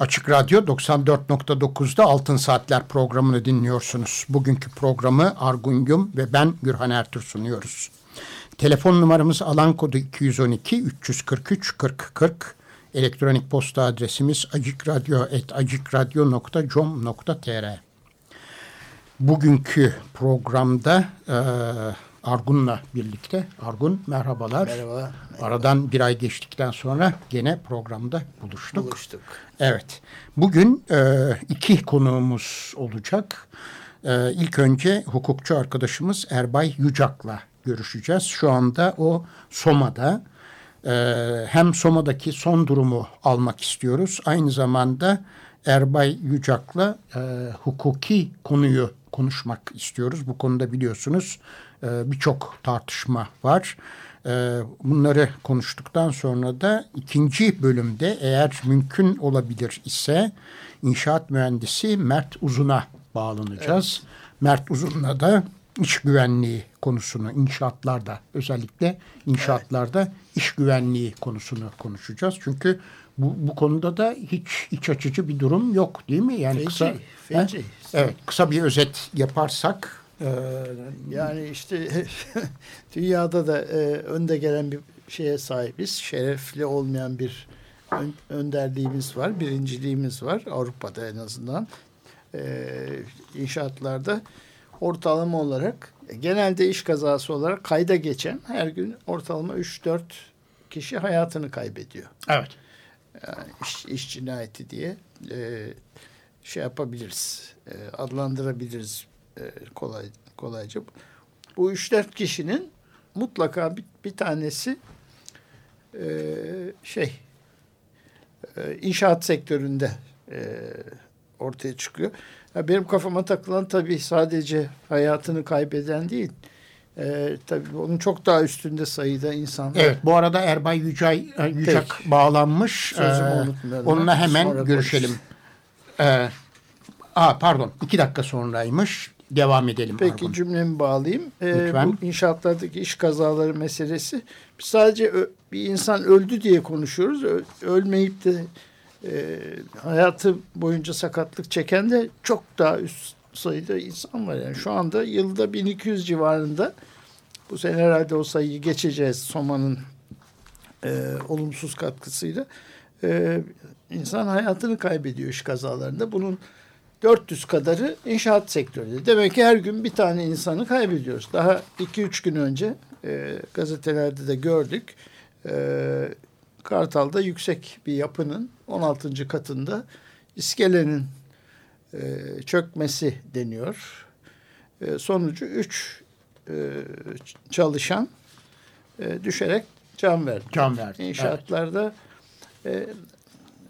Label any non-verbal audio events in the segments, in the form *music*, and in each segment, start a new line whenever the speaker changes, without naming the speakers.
Açık Radyo 94.9'da Altın Saatler programını dinliyorsunuz. Bugünkü programı Argun Yum ve ben Gürhan Ertür sunuyoruz. Telefon numaramız alan kodu 212 343 40 40. Elektronik posta adresimiz acikradyo.com.tr Bugünkü programda e, Argun'la birlikte. Argun merhabalar.
Merhaba.
Aradan bir ay geçtikten sonra gene programda buluştuk.
Buluştuk.
Evet. Bugün e, iki konuğumuz olacak. E, ilk önce hukukçu arkadaşımız Erbay Yücak'la görüşeceğiz. Şu anda o Soma'da. E, hem Soma'daki son durumu almak istiyoruz. Aynı zamanda Erbay Yücak'la e, hukuki konuyu konuşmak istiyoruz. Bu konuda biliyorsunuz e, birçok tartışma var. E, bunları konuştuktan sonra da ikinci bölümde eğer mümkün olabilir ise inşaat mühendisi Mert Uzun'a bağlanacağız. Evet. Mert Uzun'la da iş güvenliği konusunu inşaatlarda özellikle inşaatlarda evet. iş güvenliği konusunu konuşacağız. Çünkü bu, bu konuda da hiç iç açıcı bir durum yok değil mi?
Yani feci, kısa, feci.
Evet, kısa bir özet yaparsak
ee, yani işte *laughs* dünyada da e, önde gelen bir şeye sahibiz. Şerefli olmayan bir ön, önderliğimiz var, birinciliğimiz var Avrupa'da en azından. E, inşaatlarda ortalama olarak genelde iş kazası olarak kayda geçen her gün ortalama 3-4 kişi hayatını kaybediyor.
Evet.
Yani iş, iş cinayeti diye e, şey yapabiliriz, e, adlandırabiliriz e, kolay kolayca. Bu üç dört kişinin mutlaka bir, bir tanesi e, şey e, inşaat sektöründe e, ortaya çıkıyor. Ya benim kafama takılan tabii sadece hayatını kaybeden değil. Ee, tabii onun çok daha üstünde sayıda insan
Evet bu arada Erbay Yücay, Yücak Peki. bağlanmış. Ee, onunla hemen Sonra görüşelim. Ee, aa, pardon iki dakika sonraymış devam edelim.
Peki Argun. cümlemi bağlayayım. Ee, bu inşaatlardaki iş kazaları meselesi sadece bir insan öldü diye konuşuyoruz. Ö ölmeyip de e, hayatı boyunca sakatlık çeken de çok daha üst sayıda insan var. Yani şu anda yılda 1200 civarında bu sene herhalde o sayıyı geçeceğiz Soma'nın e, olumsuz katkısıyla. E, insan hayatını kaybediyor iş kazalarında. Bunun 400 kadarı inşaat sektöründe. Demek ki her gün bir tane insanı kaybediyoruz. Daha 2-3 gün önce e, gazetelerde de gördük. E, Kartal'da yüksek bir yapının 16. katında iskelenin e, çökmesi deniyor. E, sonucu 3 e, çalışan e, düşerek can verdi.
Can verdi.
İnşaatlarda evet.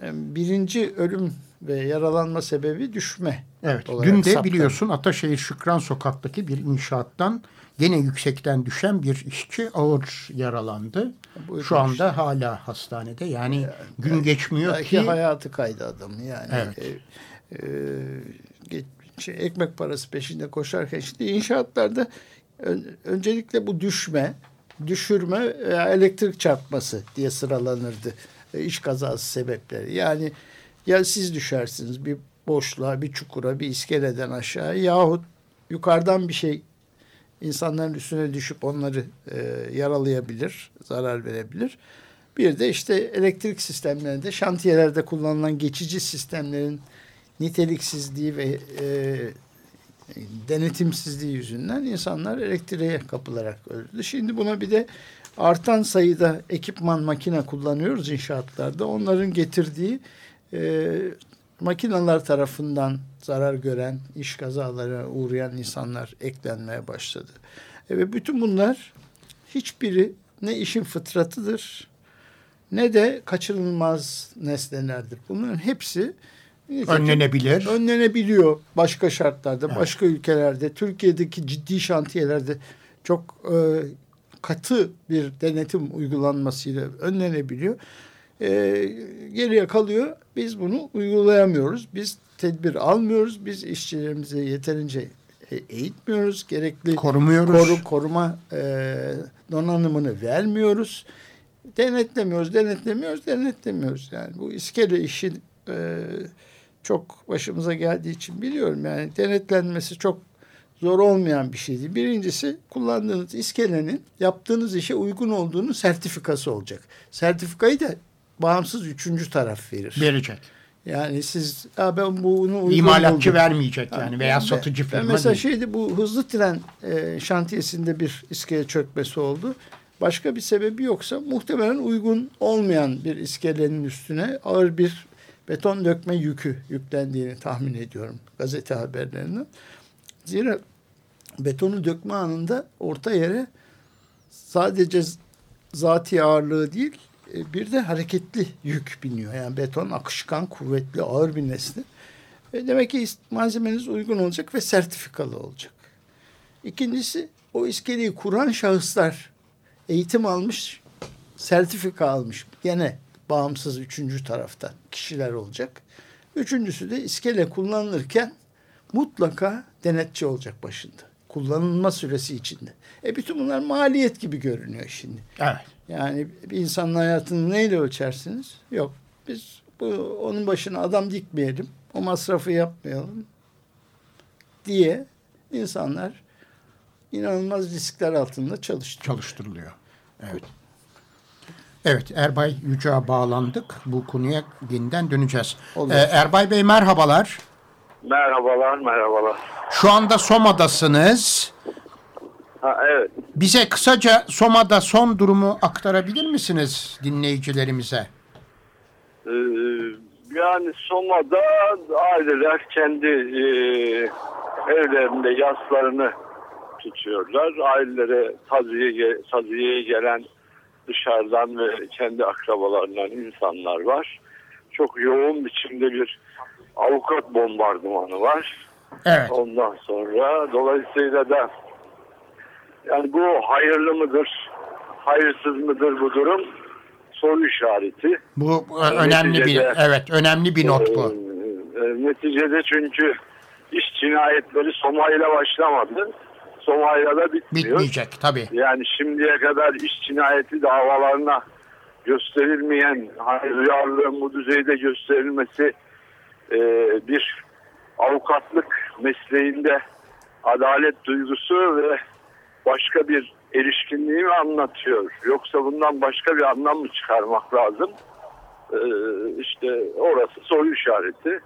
e, birinci ölüm ve yaralanma sebebi düşme.
Evet. Dün de biliyorsun Ataşehir Şükran Sokak'taki bir inşaattan gene yüksekten düşen bir işçi ağır yaralandı. Bu Şu anda işte. hala hastanede. Yani, yani gün geçmiyor
belki
ki.
Belki hayatı kaydı adam yani. Evet. E, e, şey, ekmek parası peşinde koşarken şimdi inşaatlarda öncelikle bu düşme, düşürme veya elektrik çarpması diye sıralanırdı e, iş kazası sebepleri. Yani ya siz düşersiniz bir boşluğa, bir çukura, bir iskeleden aşağı yahut yukarıdan bir şey insanların üstüne düşüp onları e, yaralayabilir, zarar verebilir. Bir de işte elektrik sistemlerinde, şantiyelerde kullanılan geçici sistemlerin niteliksizliği ve e, denetimsizliği yüzünden insanlar elektriğe kapılarak öldü. Şimdi buna bir de artan sayıda ekipman, makine kullanıyoruz inşaatlarda. Onların getirdiği e, makineler tarafından zarar gören, iş kazalarına uğrayan insanlar eklenmeye başladı. E, ve bütün bunlar hiçbiri ne işin fıtratıdır ne de kaçınılmaz nesnelerdir. Bunların hepsi
önlenebilir.
Önlenebiliyor başka şartlarda, evet. başka ülkelerde, Türkiye'deki ciddi şantiyelerde çok e, katı bir denetim uygulanmasıyla önlenebiliyor. E, geriye kalıyor. Biz bunu uygulayamıyoruz. Biz tedbir almıyoruz. Biz işçilerimize yeterince e, eğitmiyoruz. Gerekli
korumuyoruz.
Koru, koruma e, donanımını vermiyoruz. Denetlemiyoruz, denetlemiyoruz, denetlemiyoruz. Yani bu iskele işi e, çok başımıza geldiği için biliyorum. Yani denetlenmesi çok zor olmayan bir şeydi. Birincisi kullandığınız iskelenin yaptığınız işe uygun olduğunu sertifikası olacak. Sertifikayı da bağımsız üçüncü taraf verir.
Verecek.
Yani siz ya ben bunu
İmalatçı buldum. vermeyecek yani, yani veya ben, satıcı firma
ben Mesela değil. şeydi bu hızlı tren e, şantiyesinde bir iskele çökmesi oldu. Başka bir sebebi yoksa muhtemelen uygun olmayan bir iskelenin üstüne ağır bir beton dökme yükü yüklendiğini tahmin ediyorum gazete haberlerinden. Zira betonu dökme anında orta yere sadece zati ağırlığı değil bir de hareketli yük biniyor. Yani beton akışkan, kuvvetli, ağır bir nesne. E demek ki malzemeniz uygun olacak ve sertifikalı olacak. İkincisi o iskeleyi kuran şahıslar eğitim almış, sertifika almış. Gene bağımsız üçüncü taraftan kişiler olacak. Üçüncüsü de iskele kullanılırken mutlaka denetçi olacak başında. Kullanılma süresi içinde. E bütün bunlar maliyet gibi görünüyor şimdi.
Evet.
Yani bir insanın hayatını neyle ölçersiniz? Yok. Biz bu onun başına adam dikmeyelim. O masrafı yapmayalım diye insanlar inanılmaz riskler altında çalıştırılıyor.
çalıştırılıyor. Evet. Evet Erbay Yüce'ye bağlandık. Bu konuya yeniden döneceğiz. Ee, Erbay Bey merhabalar.
Merhabalar, merhabalar.
Şu anda Soma'dasınız.
Ha, evet.
Bize kısaca Soma'da son durumu aktarabilir misiniz dinleyicilerimize?
Ee, yani Soma'da aileler kendi e, evlerinde yaslarını tutuyorlar. Ailelere taziye, taziyeye gelen dışarıdan ve kendi akrabalarından insanlar var. Çok yoğun biçimde bir avukat bombardımanı var.
Evet.
Ondan sonra dolayısıyla da yani bu hayırlı mıdır, hayırsız mıdır bu durum? Soru işareti.
Bu önemli neticede, bir evet önemli bir not bu.
E, e, neticede çünkü iş cinayetleri Soma'yla başlamadı. Soma'yla da bitmiyor.
Bitmeyecek tabii.
Yani şimdiye kadar iş cinayeti davalarına gösterilmeyen hani duyarlılığın bu düzeyde gösterilmesi e, bir avukatlık mesleğinde adalet duygusu ve başka bir erişkinliği mi anlatıyor? Yoksa bundan başka bir anlam mı çıkarmak lazım? Ee, işte orası soru işareti.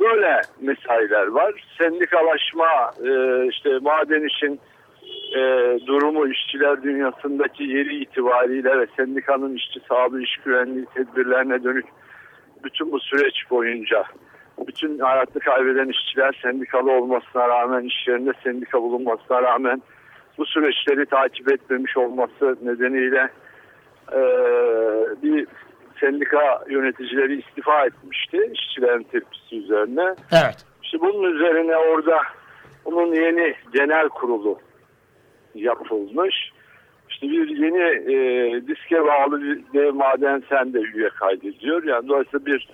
Böyle mesailer var. Sendikalaşma, e, işte maden işin e, durumu işçiler dünyasındaki yeri itibariyle ve sendikanın işçi sağlığı, iş güvenliği tedbirlerine dönük bütün bu süreç boyunca bütün hayatını kaybeden işçiler sendikalı olmasına rağmen, iş yerinde sendika bulunmasına rağmen bu süreçleri takip etmemiş olması nedeniyle e, bir sendika yöneticileri istifa etmişti işçilerin tepkisi üzerine.
Evet.
İşte bunun üzerine orada bunun yeni genel kurulu yapılmış. İşte bir yeni e, diske bağlı bir dev maden sen de üye kaydediyor. Yani dolayısıyla bir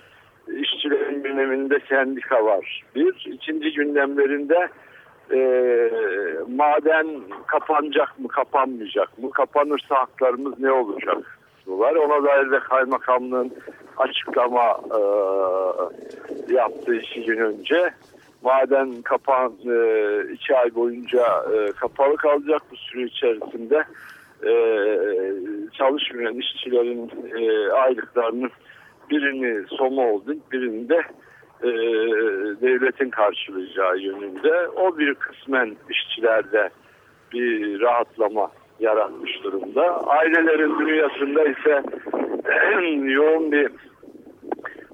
işçilerin gündeminde sendika var. Bir, ikinci gündemlerinde e, maden kapanacak mı, kapanmayacak mı? Kapanırsa haklarımız ne olacak? var. Ona dair de kaymakamlığın açıklama e, yaptığı iki gün önce. Maden kapan e, iki ay boyunca e, kapalı kalacak bu süre içerisinde e, çalışmayan işçilerin e, aylıklarının birini Soma Holding, birini de e, devletin karşılayacağı yönünde. O bir kısmen işçilerde bir rahatlama yaratmış durumda. Ailelerin dünyasında ise *clears throat* yoğun bir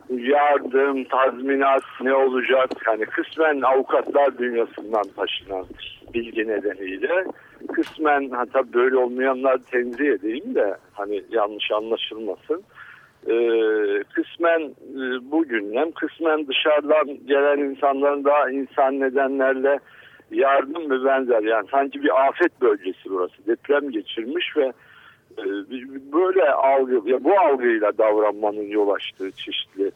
yardım, tazminat ne olacak? Hani kısmen avukatlar dünyasından taşınan bilgi nedeniyle kısmen hatta böyle olmayanlar tenzih edeyim de hani yanlış anlaşılmasın e, kısmen e, bu gündem, kısmen dışarıdan gelen insanların daha insan nedenlerle yardım ve benzer yani sanki bir afet bölgesi burası deprem geçirmiş ve e, böyle algı ya bu algıyla davranmanın yol açtığı çeşitli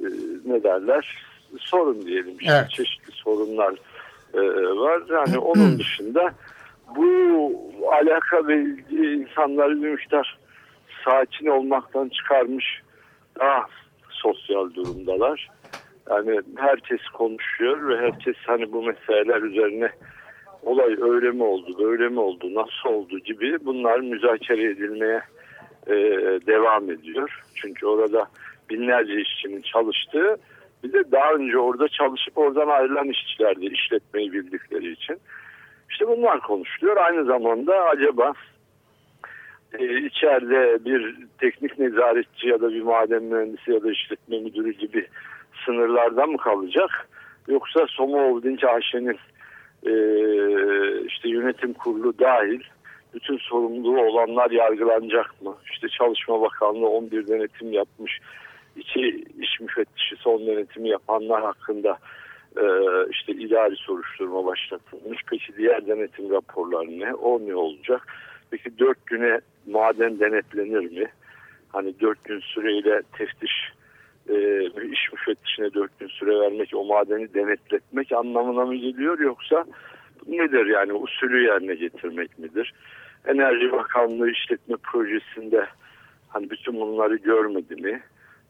e, ne derler sorun diyelim işte evet. çeşitli sorunlar e, var yani *clears throat* onun dışında bu alaka ve ilgi insanları bir miktar sakin olmaktan çıkarmış daha sosyal durumdalar. Yani herkes konuşuyor ve herkes hani bu meseleler üzerine olay öyle mi oldu, böyle mi oldu, nasıl oldu gibi bunlar müzakere edilmeye e, devam ediyor. Çünkü orada binlerce işçinin çalıştığı bir de daha önce orada çalışıp oradan ayrılan işçilerdi işletmeyi bildikleri için. İşte bunlar konuşuluyor. Aynı zamanda acaba e, içeride bir teknik nezaretçi ya da bir maden mühendisi ya da işletme müdürü gibi sınırlardan mı kalacak? Yoksa Somo Holding AŞ'nin e, işte yönetim kurulu dahil bütün sorumluluğu olanlar yargılanacak mı? İşte Çalışma Bakanlığı 11 denetim yapmış. İki iş müfettişi son denetimi yapanlar hakkında e, işte idari soruşturma başlatılmış. Peki diğer denetim raporları ne? O ne olacak? Peki dört güne maden denetlenir mi? Hani dört gün süreyle teftiş e, iş müfettişine dört gün süre vermek, o madeni denetletmek anlamına mı geliyor yoksa nedir yani usulü yerine getirmek midir? Enerji Bakanlığı işletme projesinde hani bütün bunları görmedi mi?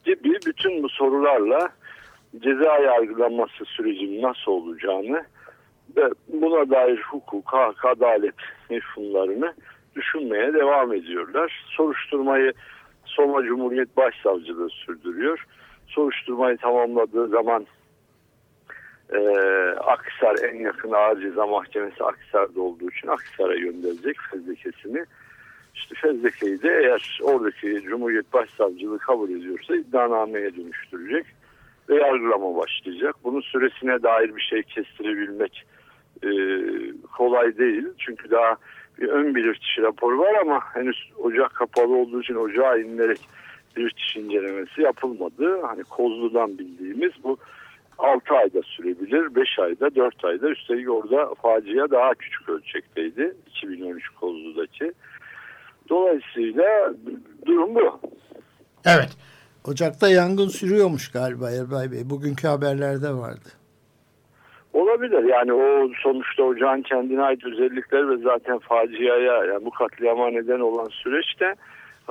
Gibi bütün bu sorularla ceza yargılanması sürecinin nasıl olacağını ve buna dair hukuk, hak, adalet mefhumlarını düşünmeye devam ediyorlar. Soruşturmayı Soma Cumhuriyet Başsavcılığı sürdürüyor soruşturmayı tamamladığı zaman e, Akhisar en yakın ağır ceza mahkemesi Akhisar'da olduğu için Akhisar'a gönderecek fezlekesini. İşte fezlekeyi de eğer oradaki Cumhuriyet Başsavcılığı kabul ediyorsa iddianameye dönüştürecek ve yargılama başlayacak. Bunun süresine dair bir şey kestirebilmek e, kolay değil. Çünkü daha bir ön bilirkişi raporu var ama henüz ocak kapalı olduğu için ocağa inilerek bir kişi incelemesi yapılmadı. Hani Kozlu'dan bildiğimiz bu 6 ayda sürebilir, 5 ayda, 4 ayda. Üstelik orada facia daha küçük ölçekteydi 2013 Kozlu'daki. Dolayısıyla durum bu.
Evet. Ocakta yangın sürüyormuş galiba Erbay Bey. Bugünkü haberlerde vardı.
Olabilir. Yani o sonuçta ocağın kendine ait özellikleri ve zaten faciaya yani bu katliama neden olan süreçte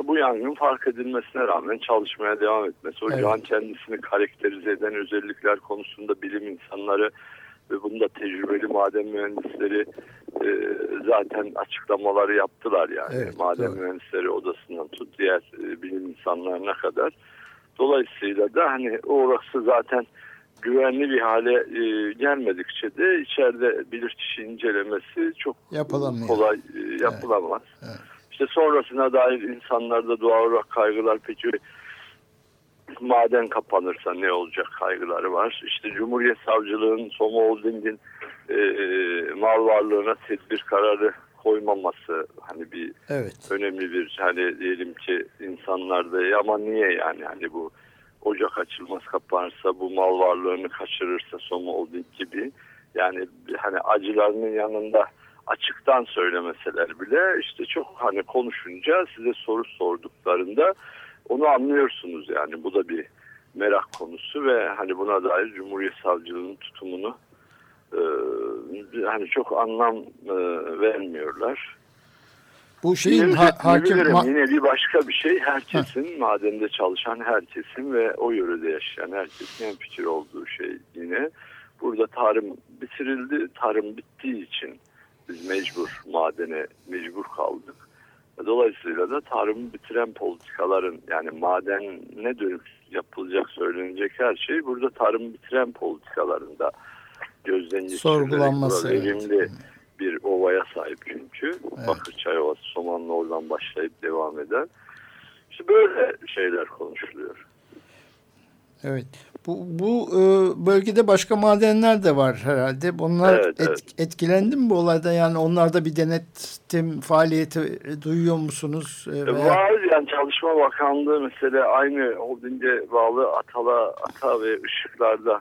bu yangın fark edilmesine rağmen çalışmaya devam etmesi, ocağın evet. kendisini karakterize eden özellikler konusunda bilim insanları ve bunda tecrübeli maden mühendisleri e, zaten açıklamaları yaptılar yani. Evet, maden doğru. mühendisleri odasından tut diğer e, bilim insanlarına kadar. Dolayısıyla da hani orası zaten güvenli bir hale e, gelmedikçe de içeride bilirkişi incelemesi çok Yapılamıyor. kolay e, yapılamaz. Evet. Evet. İşte sonrasına dair insanlarda doğal olarak kaygılar peki maden kapanırsa ne olacak kaygıları var. İşte Cumhuriyet Savcılığı'nın Soma Holding'in e, mal varlığına tedbir kararı koymaması hani bir evet. önemli bir hani diyelim ki insanlarda ama niye yani hani bu ocak açılmaz kapanırsa bu mal varlığını kaçırırsa Soma Holding gibi yani hani acılarının yanında açıktan söylemeseler bile işte çok hani konuşunca size soru sorduklarında onu anlıyorsunuz yani bu da bir merak konusu ve hani buna dair Cumhuriyet Savcılığı'nın tutumunu e, hani çok anlam e, vermiyorlar.
Bu şeyin ha, hakim
ma yine bir başka bir şey herkesin ha. madende çalışan herkesin ve o yörede yaşayan herkesin en fikir olduğu şey yine burada tarım bitirildi tarım bittiği için biz mecbur madene mecbur kaldık. Dolayısıyla da tarımı bitiren politikaların yani maden ne dönük yapılacak söylenecek her şey burada tarım bitiren politikalarında gözden geçirilerek verimli evet. Bir ovaya sahip çünkü. Evet. Bakırçay Ovası Somanlı oradan başlayıp devam eden. İşte böyle şeyler konuşuluyor.
Evet. Bu, bu e, bölgede başka madenler de var herhalde. Bunlar evet, et, evet. etkilendi mi bu olayda? Yani onlarda bir denetim faaliyeti duyuyor musunuz?
E, veya... Var yani Çalışma Bakanlığı mesela aynı holdinge bağlı Atala, Ata ve Işıklar'da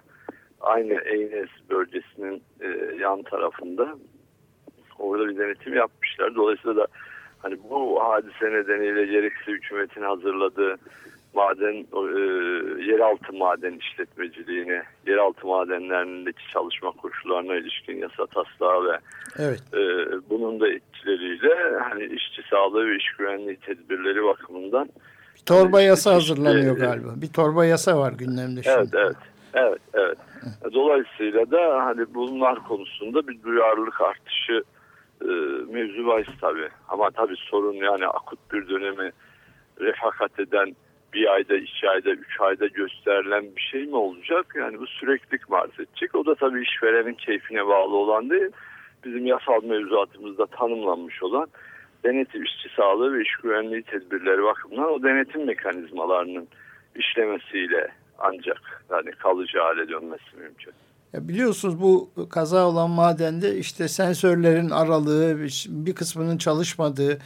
aynı Eynes bölgesinin e, yan tarafında orada bir denetim yapmışlar. Dolayısıyla da hani bu hadise nedeniyle gerekse hükümetin hazırladığı maden e, yeraltı maden işletmeciliğine, yeraltı madenlerindeki çalışma koşullarına ilişkin yasa taslağı ve evet. e, bunun da etkileriyle hani işçi sağlığı ve iş güvenliği tedbirleri bakımından
bir torba hani, yasa hazırlanıyor işte, galiba. Bir torba yasa var gündemde
şimdi. Evet, evet. Evet, evet. Dolayısıyla da hani bunlar konusunda bir duyarlılık artışı e, mevzu bahis tabii. Ama tabii sorun yani akut bir dönemi refakat eden bir ayda, iki ayda, üç ayda gösterilen bir şey mi olacak? Yani bu süreklilik arz edecek? O da tabii işverenin keyfine bağlı olan değil. Bizim yasal mevzuatımızda tanımlanmış olan denetim işçi sağlığı ve iş güvenliği tedbirleri bakımından o denetim mekanizmalarının işlemesiyle ancak yani kalıcı hale dönmesi mümkün.
Ya biliyorsunuz bu kaza olan madende işte sensörlerin aralığı bir kısmının çalışmadığı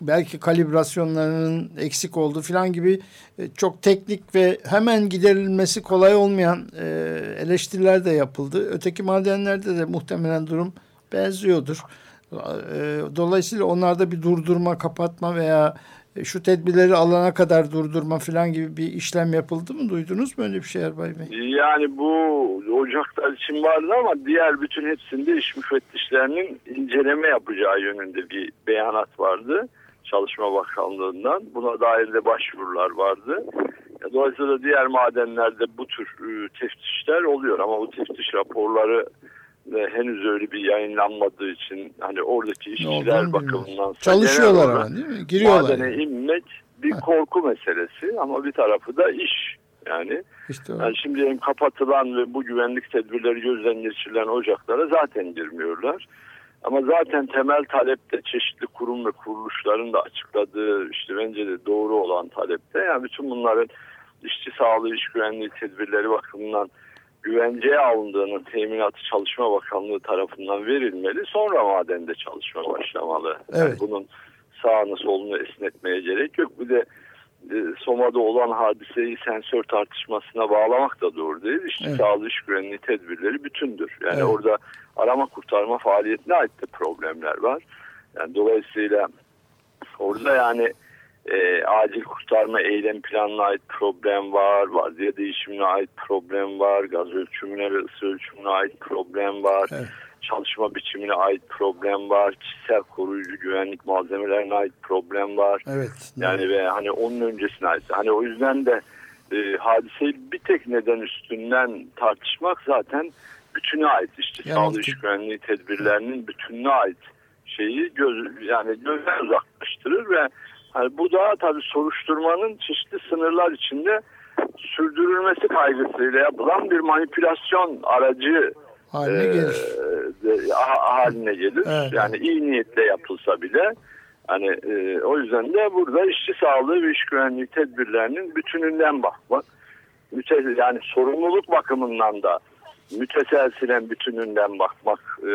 belki kalibrasyonlarının eksik olduğu falan gibi e, çok teknik ve hemen giderilmesi kolay olmayan e, eleştiriler de yapıldı. Öteki madenlerde de muhtemelen durum benziyordur. E, dolayısıyla onlarda bir durdurma, kapatma veya şu tedbirleri alana kadar durdurma falan gibi bir işlem yapıldı mı? Duydunuz mu öyle bir şey Erbay Bey?
Yani bu ocaklar için vardı ama diğer bütün hepsinde iş müfettişlerinin inceleme yapacağı yönünde bir beyanat vardı. Çalışma Bakanlığı'ndan. Buna dair de başvurular vardı. Dolayısıyla diğer madenlerde bu tür e, teftişler oluyor ama bu teftiş raporları henüz öyle bir yayınlanmadığı için hani oradaki işçiler bakımından
çalışıyorlar ama değil mi? Giriyorlar.
Madene yani. inmek bir ha. korku meselesi ama bir tarafı da iş. Yani, işte yani şimdi kapatılan ve bu güvenlik tedbirleri gözden geçirilen ocaklara zaten girmiyorlar. Ama zaten temel talepte çeşitli kurum ve kuruluşların da açıkladığı işte bence de doğru olan talepte yani bütün bunların işçi sağlığı, iş güvenliği tedbirleri bakımından güvenceye alındığının teminatı Çalışma Bakanlığı tarafından verilmeli. Sonra madende çalışma başlamalı. Evet. Yani bunun sağını solunu esnetmeye gerek yok. Bir de e, Soma'da olan hadiseyi sensör tartışmasına bağlamak da doğru değil. İşçi evet. sağlığı iş güvenliği tedbirleri bütündür. Yani evet. orada arama kurtarma faaliyetine ait de problemler var. Yani dolayısıyla orada yani e, acil kurtarma eylem planına ait problem var, vaziyet değişimine ait problem var, gaz ölçümüne ve ısı ölçümüne ait problem var, evet. çalışma biçimine ait problem var, kişisel koruyucu güvenlik malzemelerine ait problem var. Evet. Yani evet. ve hani onun öncesine ait. Hani o yüzden de e, hadiseyi bir tek neden üstünden tartışmak zaten bütüne ait işte yani, sağlık iş güvenliği tedbirlerinin bütününe ait şeyi göz yani gözden uzaklaştırır ve hani bu da tabii soruşturmanın çeşitli sınırlar içinde sürdürülmesi kaygısıyla yapılan bir manipülasyon aracı
haline e, gelir.
E, haline gelir. Evet. Yani iyi niyetle yapılsa bile hani e, o yüzden de burada işçi sağlığı ve iş güvenliği tedbirlerinin bütününden bakmak yani sorumluluk bakımından da müteselsilen bütününden bakmak e,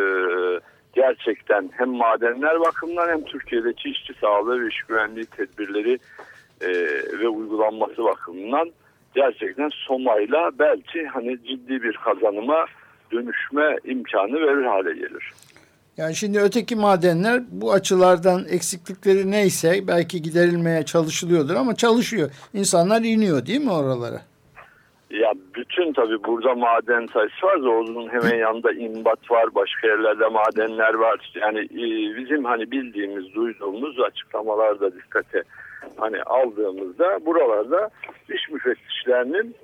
gerçekten hem madenler bakımından hem Türkiye'deki işçi sağlığı ve iş güvenliği tedbirleri e, ve uygulanması bakımından gerçekten Soma'yla belki hani ciddi bir kazanıma dönüşme imkanı verir hale gelir.
Yani şimdi öteki madenler bu açılardan eksiklikleri neyse belki giderilmeye çalışılıyordur ama çalışıyor. İnsanlar iniyor değil mi oralara?
Ya bütün tabi burada maden sayısı var. Onun hemen *laughs* yanında imbat var. Başka yerlerde madenler var. Yani e, bizim hani bildiğimiz, duyduğumuz açıklamalarda dikkate hani aldığımızda buralarda iş müfettişlerinin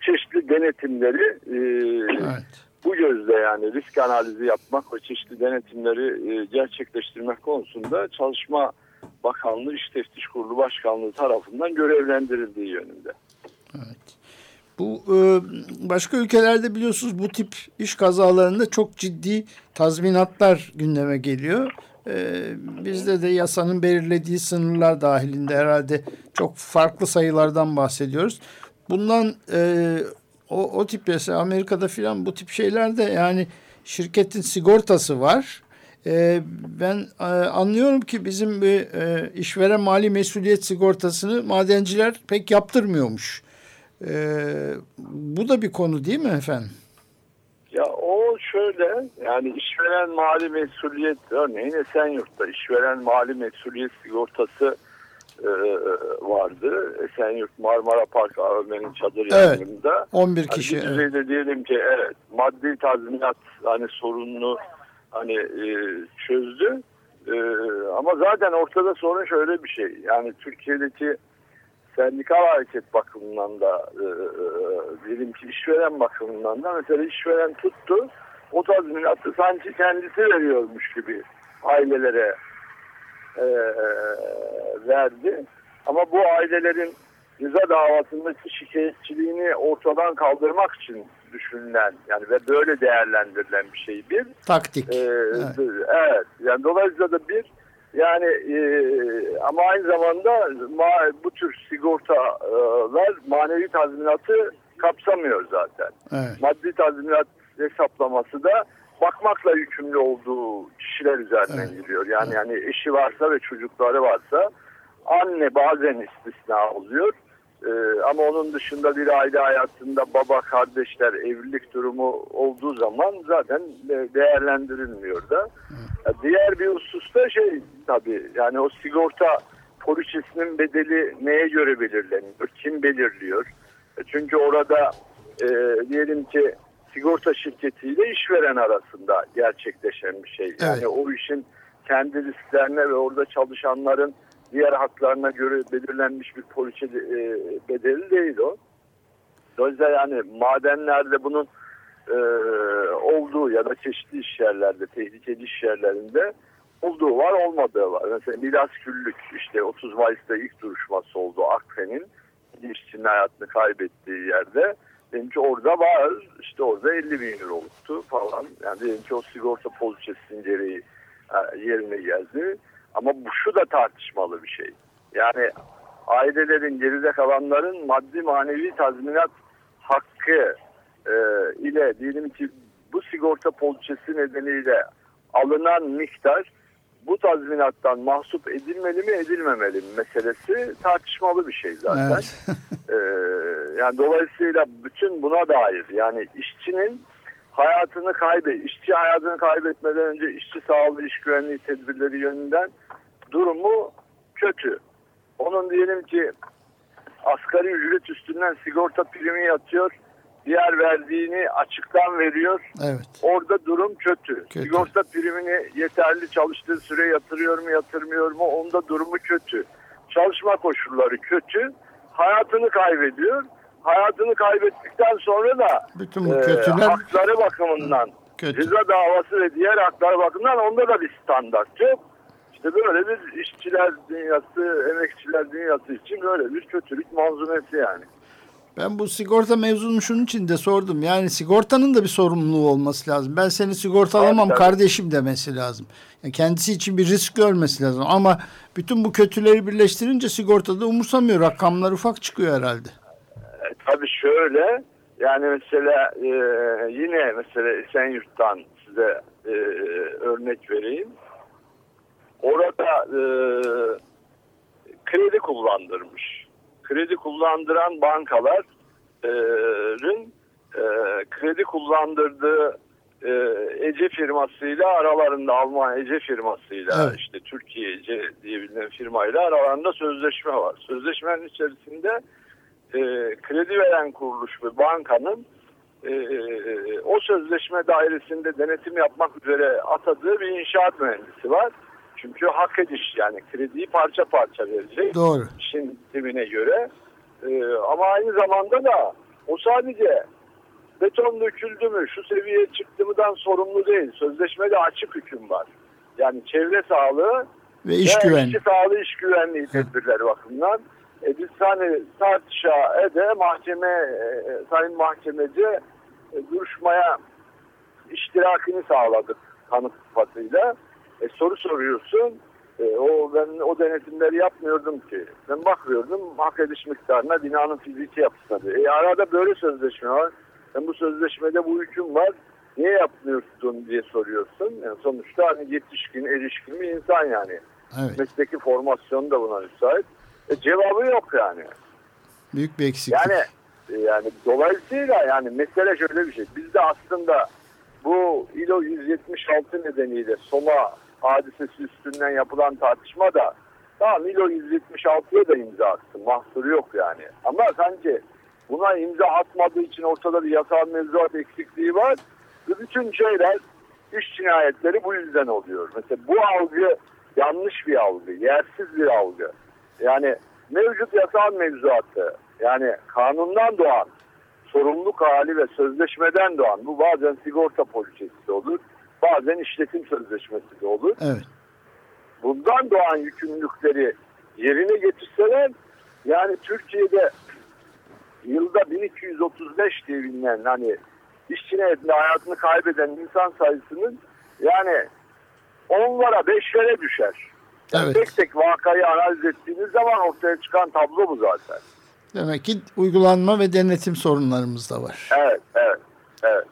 çeşitli denetimleri e, evet. bu gözle yani risk analizi yapmak ve çeşitli denetimleri e, gerçekleştirmek konusunda Çalışma Bakanlığı İş Teftiş Kurulu Başkanlığı tarafından görevlendirildiği yönünde.
Evet. Bu e, başka ülkelerde biliyorsunuz bu tip iş kazalarında çok ciddi tazminatlar gündeme geliyor. E, bizde de yasanın belirlediği sınırlar dahilinde herhalde çok farklı sayılardan bahsediyoruz. Bundan e, o, o tip mesela Amerika'da filan bu tip şeylerde yani şirketin sigortası var. Ben anlıyorum ki bizim bir işveren mali mesuliyet sigortasını madenciler pek yaptırmıyormuş. Ee, bu da bir konu değil mi efendim?
bunu şöyle yani işveren mali mesuliyet örneğin Esenyurt'ta işveren mali mesuliyet sigortası e, vardı. Esenyurt Marmara Park AVM'nin çadır
evet.
yanında.
11 kişi.
Hani bir evet. diyelim ki evet maddi tazminat hani sorununu hani e, çözdü. E, ama zaten ortada sorun şöyle bir şey. Yani Türkiye'deki sendikal hareket bakımından da e, e, diyelim ki işveren bakımından da mesela işveren tuttu o tazminatı sanki kendisi veriyormuş gibi ailelere e, verdi. Ama bu ailelerin ceza davasındaki şikayetçiliğini ortadan kaldırmak için düşünülen yani ve böyle değerlendirilen bir şey bir.
Taktik.
E, evet. evet. Yani dolayısıyla da bir yani e, ama aynı zamanda ma, bu tür sigortalar manevi tazminatı kapsamıyor zaten.
Evet.
Maddi tazminat hesaplaması da bakmakla yükümlü olduğu kişiler üzerinden evet. gidiyor. Yani evet. yani eşi varsa ve çocukları varsa anne bazen istisna oluyor. Ee, ama onun dışında bir aile hayatında baba, kardeşler, evlilik durumu olduğu zaman zaten değerlendirilmiyor da. Evet. Diğer bir hususta şey tabii yani o sigorta poliçesinin bedeli neye göre belirleniyor? Kim belirliyor? E, çünkü orada e, diyelim ki sigorta şirketiyle işveren arasında gerçekleşen bir şey. Yani evet. o işin kendi risklerine ve orada çalışanların diğer haklarına göre belirlenmiş bir poliçe e, bedeli değil o. Dolayısıyla yani madenlerde bunun e, olduğu ya da çeşitli iş yerlerde, tehlikeli iş yerlerinde olduğu var olmadığı var. Mesela Milas Güllük işte 30 Mayıs'ta ilk duruşması oldu Akfen'in işçinin hayatını kaybettiği yerde. Dedim ki orada var işte orada 50 bin euroluktu falan. Yani dedim ki o sigorta poliçesinin gereği e, yerine geldi. Ama bu şu da tartışmalı bir şey. Yani ailelerin geride kalanların maddi manevi tazminat hakkı e, ile diyelim ki bu sigorta poliçesi nedeniyle alınan miktar bu tazminattan mahsup edilmeli mi edilmemeli mi meselesi tartışmalı bir şey zaten. Evet. ee, *laughs* yani dolayısıyla bütün buna dair yani işçinin hayatını kaybet, işçi hayatını kaybetmeden önce işçi sağlığı, iş güvenliği tedbirleri yönünden durumu kötü. Onun diyelim ki asgari ücret üstünden sigorta primi yatıyor. Diğer verdiğini açıktan veriyor.
Evet.
Orada durum kötü. kötü. Sigorta primini yeterli çalıştığı süre yatırıyor mu yatırmıyor mu onda durumu kötü. Çalışma koşulları kötü. Hayatını kaybediyor. Hayatını kaybettikten sonra da
Bütün bu kötüler... e,
hakları bakımından kötü. ceza davası ve diğer haklar bakımından onda da bir standart yok. İşte böyle bir işçiler dünyası, emekçiler dünyası için böyle bir kötülük manzumesi yani.
Ben bu sigorta mevzunu şunun için de sordum. Yani sigortanın da bir sorumluluğu olması lazım. Ben seni sigortalamam evet, kardeşim demesi lazım. Yani kendisi için bir risk görmesi lazım. Ama bütün bu kötüleri birleştirince sigortada umursamıyor. Rakamlar ufak çıkıyor herhalde.
E, tabii şöyle. Yani mesela e, yine mesela Esenyurt'tan size e, örnek vereyim. Orada e, kredi kullandırmış. Kredi kullandıran bankaların e, kredi kullandırdığı e, Ece firmasıyla aralarında Alman Ece firmasıyla evet. işte Türkiye Ece diye bilinen firmayla aralarında sözleşme var. Sözleşmenin içerisinde e, kredi veren kuruluş ve bankanın e, o sözleşme dairesinde denetim yapmak üzere atadığı bir inşaat mühendisi var. Çünkü hak ediş yani krediyi parça parça verecek.
Doğru.
İşin timine göre. Ee, ama aynı zamanda da o sadece beton döküldü mü şu seviyeye çıktı mıdan sorumlu değil. Sözleşmede açık hüküm var. Yani çevre sağlığı
ve iş güvenliği.
işçi sağlığı iş güvenliği tedbirleri bakımından. E biz hani tartışa ede mahkeme e, sayın mahkemeci e, duruşmaya iştirakini sağladık tanık sıfatıyla. E, soru soruyorsun. E, o ben o denetimleri yapmıyordum ki. Ben bakıyordum hak ediş miktarına binanın fiziki yapısına. Diye. E, arada böyle sözleşme var. Ben bu sözleşmede bu hüküm var. Niye yapmıyorsun diye soruyorsun. Yani sonuçta hani yetişkin, erişkin bir insan yani. Evet. Mesleki formasyon da buna müsait. E, cevabı yok yani.
Büyük bir eksiklik.
Yani yani dolayısıyla yani mesele şöyle bir şey. Bizde aslında bu ILO 176 nedeniyle Soma hadisesi üstünden yapılan tartışma da tamam ILO 176'ya da imza atsın. Mahsuru yok yani. Ama sanki buna imza atmadığı için ortada bir yasal mevzuat eksikliği var. Ve bütün şeyler iş cinayetleri bu yüzden oluyor. Mesela bu algı yanlış bir algı, yersiz bir algı. Yani mevcut yasal mevzuatı yani kanundan doğan sorumluluk hali ve sözleşmeden doğan bu bazen sigorta poliçesi olur bazen işletim sözleşmesi de olur.
Evet.
Bundan doğan yükümlülükleri yerine getirseler yani Türkiye'de yılda 1235 diye bilinen hani iş cinayetinde hayatını kaybeden insan sayısının yani onlara beşlere düşer. Yani
evet.
Tek tek vakayı analiz ettiğiniz zaman ortaya çıkan tablo bu zaten.
Demek ki uygulanma ve denetim sorunlarımız da var.
Evet, evet, evet.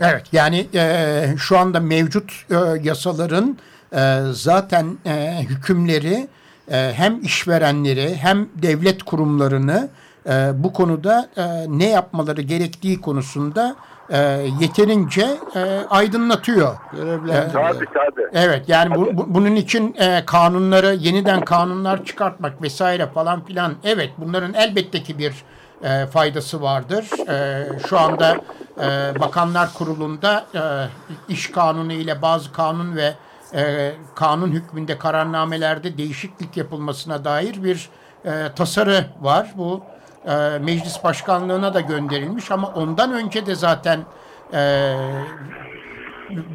Evet yani e, şu anda mevcut e, yasaların e, zaten e, hükümleri e, hem işverenleri hem devlet kurumlarını e, bu konuda e, ne yapmaları gerektiği konusunda e, yeterince e, aydınlatıyor.
Görevlendiriyor.
Tabii tabii.
Evet yani bu, bu- bunun için e, kanunları yeniden kanunlar çıkartmak vesaire falan filan evet bunların elbette ki bir e, faydası vardır. E, şu anda e, Bakanlar Kurulu'nda e, iş kanunu ile bazı kanun ve e, kanun hükmünde kararnamelerde değişiklik yapılmasına dair bir e, tasarı var. Bu e, meclis başkanlığına da gönderilmiş ama ondan önce de zaten e,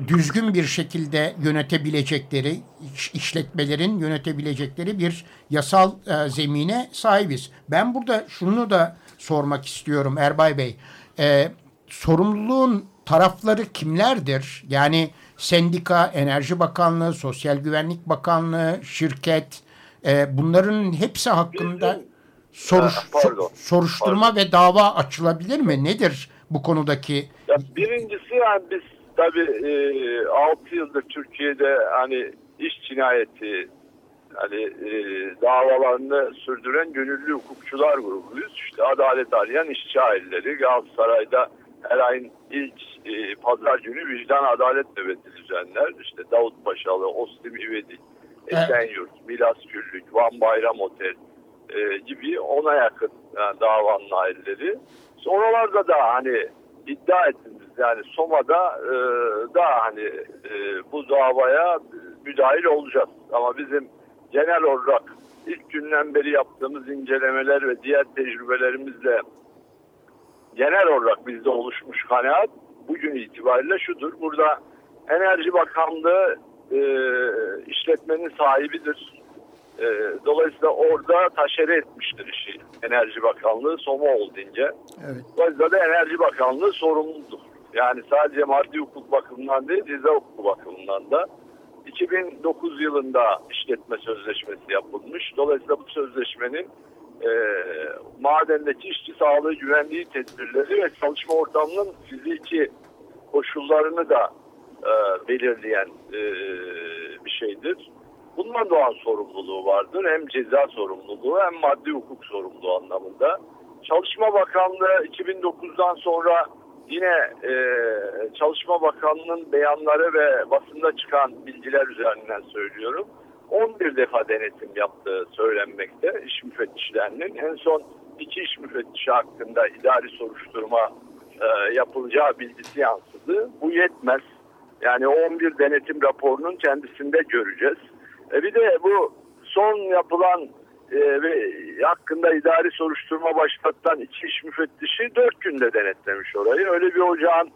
düzgün bir şekilde yönetebilecekleri, iş- işletmelerin yönetebilecekleri bir yasal e, zemine sahibiz. Ben burada şunu da sormak istiyorum Erbay Bey. E, sorumluluğun tarafları kimlerdir? Yani sendika, Enerji Bakanlığı, Sosyal Güvenlik Bakanlığı, şirket, e, bunların hepsi hakkında soruş,
Ha, pardon.
so- soruşturma ve dava açılabilir mi? Nedir bu konudaki
Ya birincisi yani biz tabii e, 6 yıldır Türkiye'de hani iş cinayeti hani e, davalarını sürdüren gönüllü hukukçular grubuyuz. İşte adalet arayan işçi aileleri Galatasaray'da her ayın ilk e, pazar günü vicdan adalet nöbeti düzenler. İşte Davut Paşalı, Ostim İvedik. Esenyurt, Milas Güllük, Van Bayram Otel e, gibi ona yakın yani davanın aileleri. Oralarda da hani iddia ettiniz yani Soma'da e, da hani e, bu davaya müdahil olacağız. Ama bizim genel olarak ilk günden beri yaptığımız incelemeler ve diğer tecrübelerimizle genel olarak bizde oluşmuş kanaat bugün itibariyle şudur. Burada Enerji Bakanlığı e, işletmenin sahibidir. E, dolayısıyla orada taşere etmiştir işi Enerji Bakanlığı Soma Holding'e.
Evet.
Dolayısıyla da Enerji Bakanlığı sorumludur. Yani sadece maddi hukuk bakımından değil ceza hukuku bakımından da 2009 yılında işletme sözleşmesi yapılmış. Dolayısıyla bu sözleşmenin e, madendeki işçi sağlığı güvenliği tedbirleri ve çalışma ortamının fiziki koşullarını da e, belirleyen e, bir şeydir. Bundan doğan sorumluluğu vardır. Hem ceza sorumluluğu hem maddi hukuk sorumluluğu anlamında. Çalışma Bakanlığı 2009'dan sonra yine e, Çalışma Bakanlığı'nın beyanları ve basında çıkan bilgiler üzerinden söylüyorum. 11 defa denetim yaptığı söylenmekte iş müfettişlerinin. En son iki iş müfettişi hakkında idari soruşturma e, yapılacağı bilgisi yansıdı. Bu yetmez. Yani 11 denetim raporunun kendisinde göreceğiz. E bir de bu son yapılan e, ve hakkında idari soruşturma başlatılan iki iş müfettişi dört günde denetlemiş orayı. Öyle bir ocağın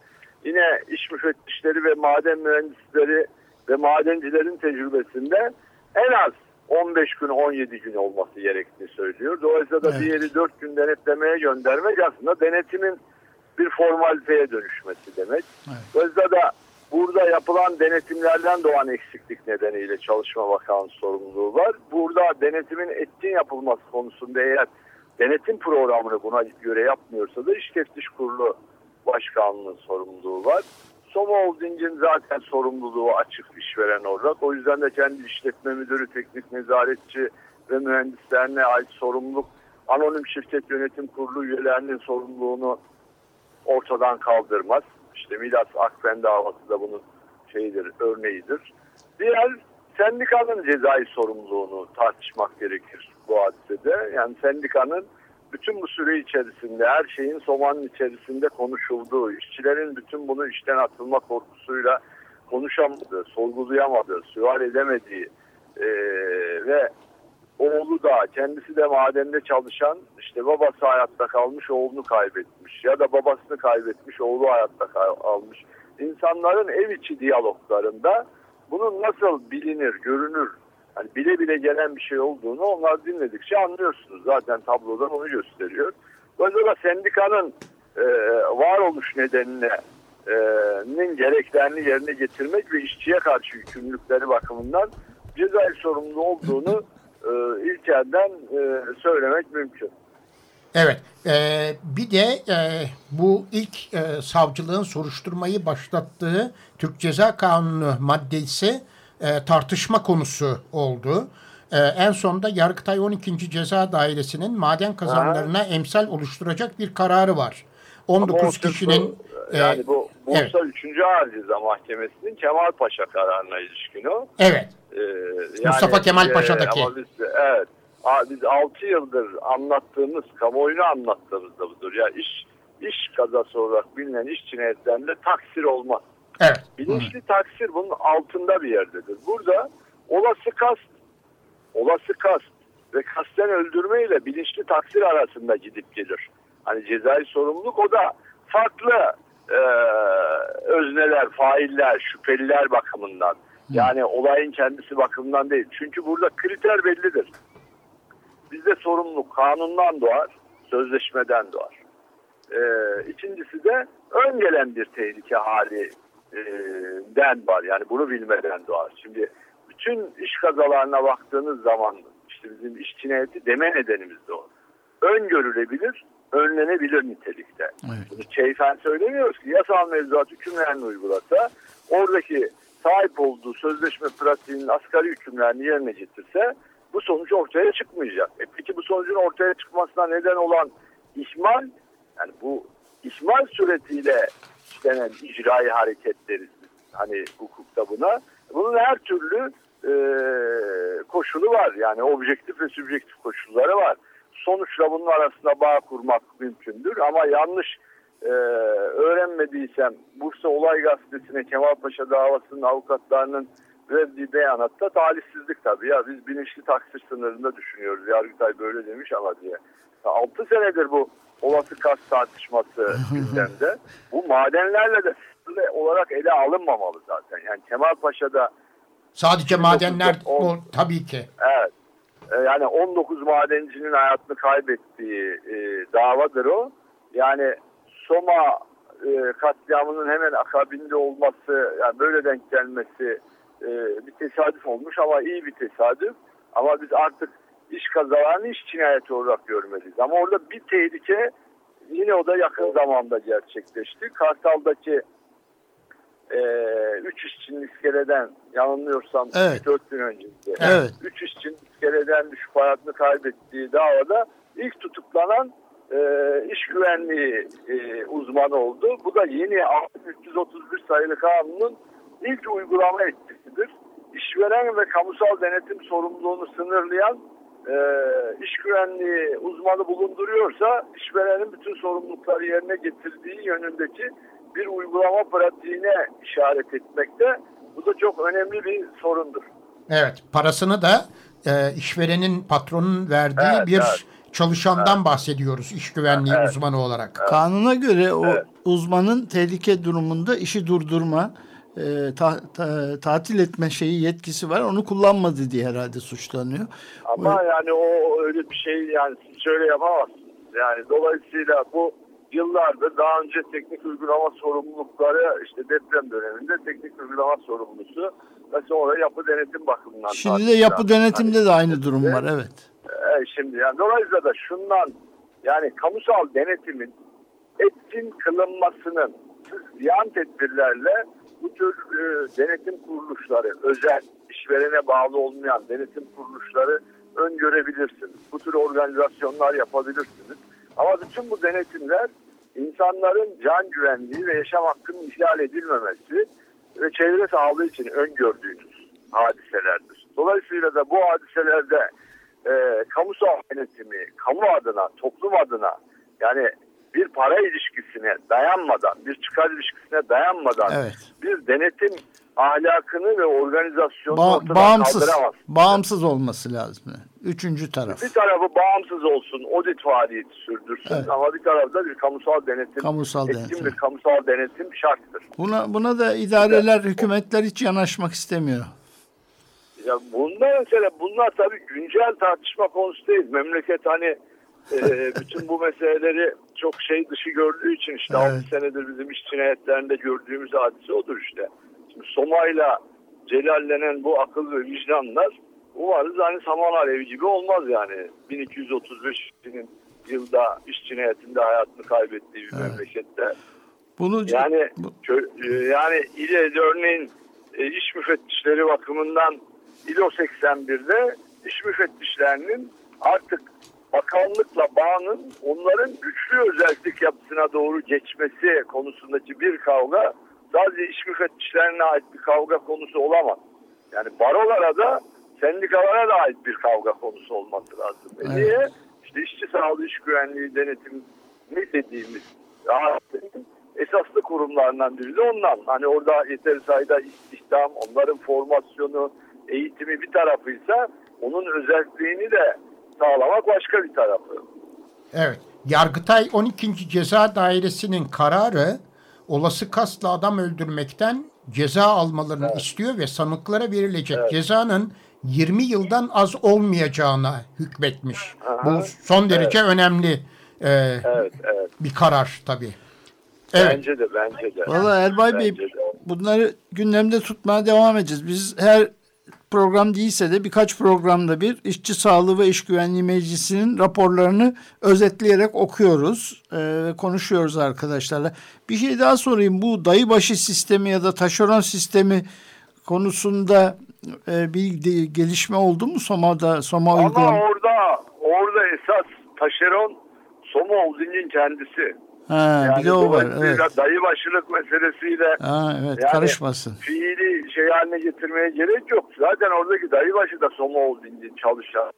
yine iş müfettişleri ve maden mühendisleri ve madencilerin tecrübesinde en az 15 gün 17 gün olması gerektiğini söylüyor. Dolayısıyla da
Evet.
diğeri 4 gün denetlemeye göndermek aslında denetimin bir formaliteye dönüşmesi demek.
Evet.
Dolayısıyla da burada yapılan denetimlerden doğan eksiklik nedeniyle Çalışma Bakanlığı sorumluluğu var. Burada denetimin etkin yapılması konusunda eğer denetim programını buna göre yapmıyorsa da İş Teftiş Kurulu Başkanlığı'nın sorumluluğu var. Soma Holding'in zaten sorumluluğu açık işveren olarak. O yüzden de kendi işletme müdürü, teknik nezaretçi ve mühendislerine ait sorumluluk anonim şirket yönetim kurulu üyelerinin sorumluluğunu ortadan kaldırmaz. İşte Milas Akfen davası da bunun şeyidir, örneğidir. Diğer sendikanın cezai sorumluluğunu tartışmak gerekir bu hadisede. Yani sendikanın bütün bu süre içerisinde her şeyin somanın içerisinde konuşulduğu, işçilerin bütün bunu işten atılma korkusuyla konuşamadığı, sorgulayamadığı, sual edemediği e, ve oğlu da kendisi de madende çalışan işte babası hayatta kalmış oğlunu kaybetmiş ya da babasını kaybetmiş oğlu hayatta kalmış. İnsanların ev içi diyaloglarında bunun nasıl bilinir, görünür, hani bile bile gelen bir şey olduğunu onlar dinledikçe anlıyorsunuz. Zaten tablodan onu gösteriyor. Dolayısıyla sendikanın e, varoluş nedenine e, nin gereklerini yerine getirmek ve işçiye karşı yükümlülükleri bakımından cezai sorumlu olduğunu *laughs* ilkelden e, söylemek mümkün.
Evet. E, bir de e, bu ilk e, savcılığın soruşturmayı başlattığı Türk Ceza Kanunu maddesi e, tartışma konusu oldu. E, en sonunda Yargıtay 12. Ceza Dairesi'nin maden kazanlarına ha. emsal oluşturacak bir kararı var. 19 kişinin...
E, yani bu Bursa evet. 3. Ağır Ceza Mahkemesi'nin Kemal Paşa kararına ilişkin o.
Evet. Ee, yani, Mustafa Kemal e, Paşa'daki.
E, ama biz, evet. Biz 6 yıldır anlattığımız, kamuoyuna anlattığımız da budur. Ya iş iş kazası olarak bilinen iş cinayetlerinde taksir olmaz.
Evet.
Bilinçli Hı. taksir bunun altında bir yerdedir. Burada olası kast, olası kast ve kasten öldürme ile bilinçli taksir arasında gidip gelir. Hani cezai sorumluluk o da farklı e, özneler, failler, şüpheliler bakımından. Yani olayın kendisi bakımından değil. Çünkü burada kriter bellidir. Bizde sorumluluk kanundan doğar, sözleşmeden doğar. Ee, ikincisi de ön gelen bir tehlike hali e, den var. Yani bunu bilmeden doğar. Şimdi bütün iş kazalarına baktığınız zaman işte bizim iş cinayeti deme nedenimiz de o. Öngörülebilir, önlenebilir nitelikte. Evet. Bunu keyfen söylemiyoruz ki yasal mevzuat hükümlerini uygulasa oradaki sahip olduğu sözleşme pratiğinin asgari hükümlerini yerine getirse bu sonuç ortaya çıkmayacak. E peki bu sonucun ortaya çıkmasına neden olan ihmal yani bu ihmal suretiyle işlenen icraî hareketleri hani hukukta buna. Bunun her türlü e, koşulu var. Yani objektif ve sübjektif koşulları var. Sonuçla bunun arasında bağ kurmak mümkündür ama yanlış e, öğrenmediysem Bursa Olay Gazetesi'ne Kemal Paşa davasının avukatlarının verdiği beyanatta talihsizlik tabii ya biz bilinçli taksir sınırında düşünüyoruz. Yargıtay böyle demiş ama diye. 6 senedir bu olası kas tartışması *laughs* gündemde. bu madenlerle de olarak ele alınmamalı zaten. Yani Kemal Paşa'da
Sadece madenler o tabii ki.
Evet. E, yani 19 madencinin hayatını kaybettiği e, davadır o. Yani Soma e, katliamının hemen akabinde olması, yani böyle denk gelmesi e, bir tesadüf olmuş ama iyi bir tesadüf. Ama biz artık iş kazalarını iş cinayeti olarak görmeliyiz. Ama orada bir tehlike yine o da yakın zamanda gerçekleşti. Kartal'daki e, üç işçinin iskeleden yanılmıyorsam evet. 4 gün önceydi. Evet. Üç işçinin iskeleden düşüp hayatını kaybettiği davada ilk tutuklanan e, iş güvenliği e, uzmanı oldu. Bu da yeni 331 sayılı kanunun ilk uygulama etkisidir. İşveren ve kamusal denetim sorumluluğunu sınırlayan e, iş güvenliği uzmanı bulunduruyorsa işverenin bütün sorumlulukları yerine getirdiği yönündeki bir uygulama pratiğine işaret etmekte. Bu da çok önemli bir sorundur.
Evet, parasını da e, işverenin patronun verdiği evet, bir evet çalışandan evet. bahsediyoruz iş güvenliği evet. uzmanı olarak.
Evet. Kanuna göre o evet. uzmanın tehlike durumunda işi durdurma, e, ta, ta, tatil etme şeyi yetkisi var. Onu kullanmadı diye herhalde suçlanıyor.
Ama o, yani o öyle bir şey yani siz şöyle yapamazsınız. Yani dolayısıyla bu yıllardır daha önce teknik uygulama sorumlulukları işte deprem döneminde teknik uygulama sorumlusu ve sonra yapı denetim bakımından.
Şimdi de yapı denetimde de aynı durum var evet.
E, şimdi yani dolayısıyla da şundan yani kamusal denetimin etkin kılınmasının ziyan tedbirlerle bu tür e, denetim kuruluşları, özel işverene bağlı olmayan denetim kuruluşları öngörebilirsiniz. Bu tür organizasyonlar yapabilirsiniz. Ama bütün bu denetimler insanların can güvenliği ve yaşam hakkının ihlal edilmemesi ve çevre sağlığı için öngördüğünüz hadiselerdir. Dolayısıyla da bu hadiselerde e, kamusal yönetimi, kamu adına, toplum adına yani bir para ilişkisine dayanmadan, bir çıkar ilişkisine dayanmadan
evet.
bir denetim ahlakını ve organizasyonu
ba
ortadan
bağımsız,
kaldıramaz.
Bağımsız olması lazım. Üçüncü taraf.
Bir tarafı bağımsız olsun, audit faaliyeti sürdürsün
Evet.
ama bir tarafta bir kamusal denetim,
Kamusal
etkin
denetim.
bir kamusal denetim şarttır.
Buna, buna da idareler, hükümetler hiç yanaşmak istemiyor.
Ya bunlar mesela bunlar tabii güncel tartışma konusu değil. Memleket hani e, *laughs* bütün bu meseleleri çok şey dışı gördüğü için işte
Evet.
6 senedir bizim iş cinayetlerinde gördüğümüz hadise odur işte. Soma'yla celallenen bu akıl ve vicdanlar umarız hani saman alevi gibi olmaz yani. 1235 kişinin yılda iş cinayetinde hayatını kaybettiği bir
Evet.
memlekette.
Bunu
Yani
bu-
e, yani ile örneğin e, iş müfettişleri bakımından İLO 81'de iş müfettişlerinin artık bakanlıkla bağının onların güçlü özellik yapısına doğru geçmesi konusundaki bir kavga sadece iş müfettişlerine ait bir kavga konusu olamaz. Yani barolara da sendikalara da ait bir kavga konusu olması lazım. E
Evet.
Niye? İşte işçi sağlığı, iş güvenliği, denetim ne dediğimiz esaslı kurumlarından biri de ondan. Hani orada yeteri sayıda istihdam, onların formasyonu, eğitimi bir tarafıysa onun özelliğini de sağlamak başka bir tarafı.
Evet. Yargıtay 12. Ceza Dairesi'nin kararı olası kasla adam öldürmekten ceza almalarını istiyor ve sanıklara verilecek cezanın 20 yıldan az olmayacağına hükmetmiş.
Aha.
Bu son derece önemli e,
Evet, evet.
bir karar tabii. Evet.
Bence de, bence de.
Valla Erbay Bey
Bence de.
bunları gündemde tutmaya devam edeceğiz. Biz her program değilse de birkaç programda bir işçi sağlığı ve iş güvenliği meclisinin raporlarını özetleyerek okuyoruz e, ve konuşuyoruz arkadaşlarla. Bir şey daha sorayım bu dayıbaşı sistemi ya da taşeron sistemi konusunda e, bir gelişme oldu mu Soma'da Soma
Ama
uygulama?
orada orada esas taşeron Soma Holding'in kendisi.
Ha, bir de o var. Evet.
dayı başılık meselesiyle
Ha, evet
Yani-
karışmasın.
fiili şey haline getirmeye gerek yok. Zaten oradaki dayıbaşı da Soma Holding'in çalışanı.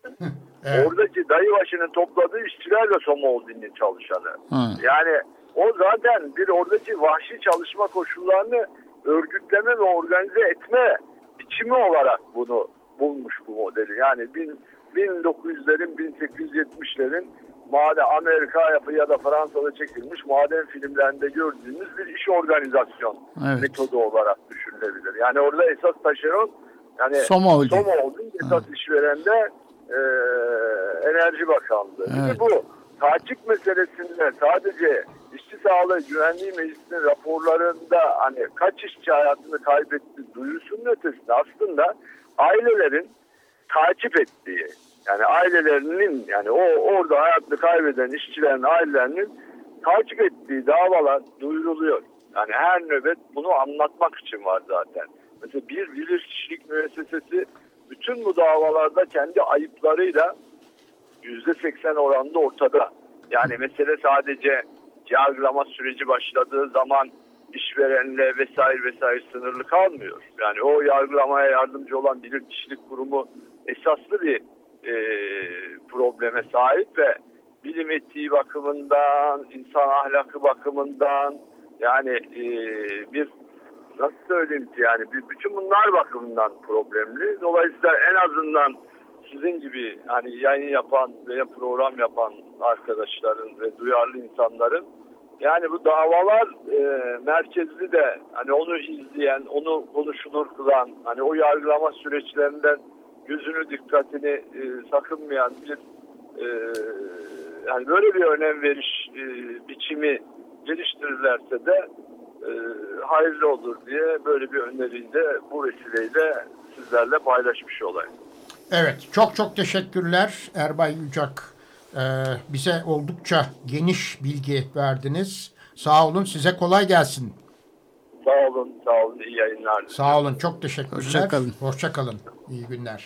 Evet.
Oradaki dayıbaşının topladığı işçiler de Soma Holding'in çalışanı.
Hı.
Yani o zaten bir oradaki vahşi çalışma koşullarını örgütleme ve organize etme biçimi olarak bunu bulmuş bu modeli. Yani bin, 1900'lerin 1870'lerin maden Amerika yapı ya da Fransa'da çekilmiş maden filmlerinde gördüğümüz bir iş organizasyon
Evet.
metodu olarak düşünülebilir. Yani orada esas taşeron yani
Soma Holding.
Soma Holding esas işveren de e, Enerji Bakanlığı.
Evet.
Şimdi bu takip meselesinde sadece işçi sağlığı güvenliği meclisinin raporlarında hani kaç işçi hayatını kaybetti duyusunun ötesinde aslında ailelerin takip ettiği yani ailelerinin yani o orada hayatını kaybeden işçilerin ailelerinin takip ettiği davalar duyuruluyor. Yani her nöbet bunu anlatmak için var zaten. Mesela bir bilirkişilik müessesesi bütün bu davalarda kendi ayıplarıyla yüzde seksen oranında ortada. Yani mesele sadece yargılama süreci başladığı zaman işverenle vesaire vesaire sınırlı kalmıyor. Yani o yargılamaya yardımcı olan bilirkişilik kurumu esaslı bir e, probleme sahip ve bilim etiği bakımından, insan ahlakı bakımından yani e, bir nasıl söyleyeyim ki yani bir- bütün bunlar bakımından problemli. Dolayısıyla en azından sizin gibi hani yayın yapan veya program yapan arkadaşların ve duyarlı insanların yani bu davalar e, merkezli de hani onu izleyen, onu konuşulur kılan, hani o yargılama süreçlerinden gözünü dikkatini e, sakınmayan bir e, yani böyle bir önem veriş e, biçimi geliştirirlerse de e, hayırlı olur diye böyle bir öneriyi de bu vesileyle sizlerle paylaşmış olayım.
Evet, çok çok teşekkürler Erbay Yücak. Ee, bize oldukça geniş bilgi verdiniz. Sağ olun, size kolay gelsin.
Sağ olun, sağ olun, iyi yayınlar.
Sağ olun, çok teşekkürler.
Hoşça kalın.
Hoşça kalın. İyi günler.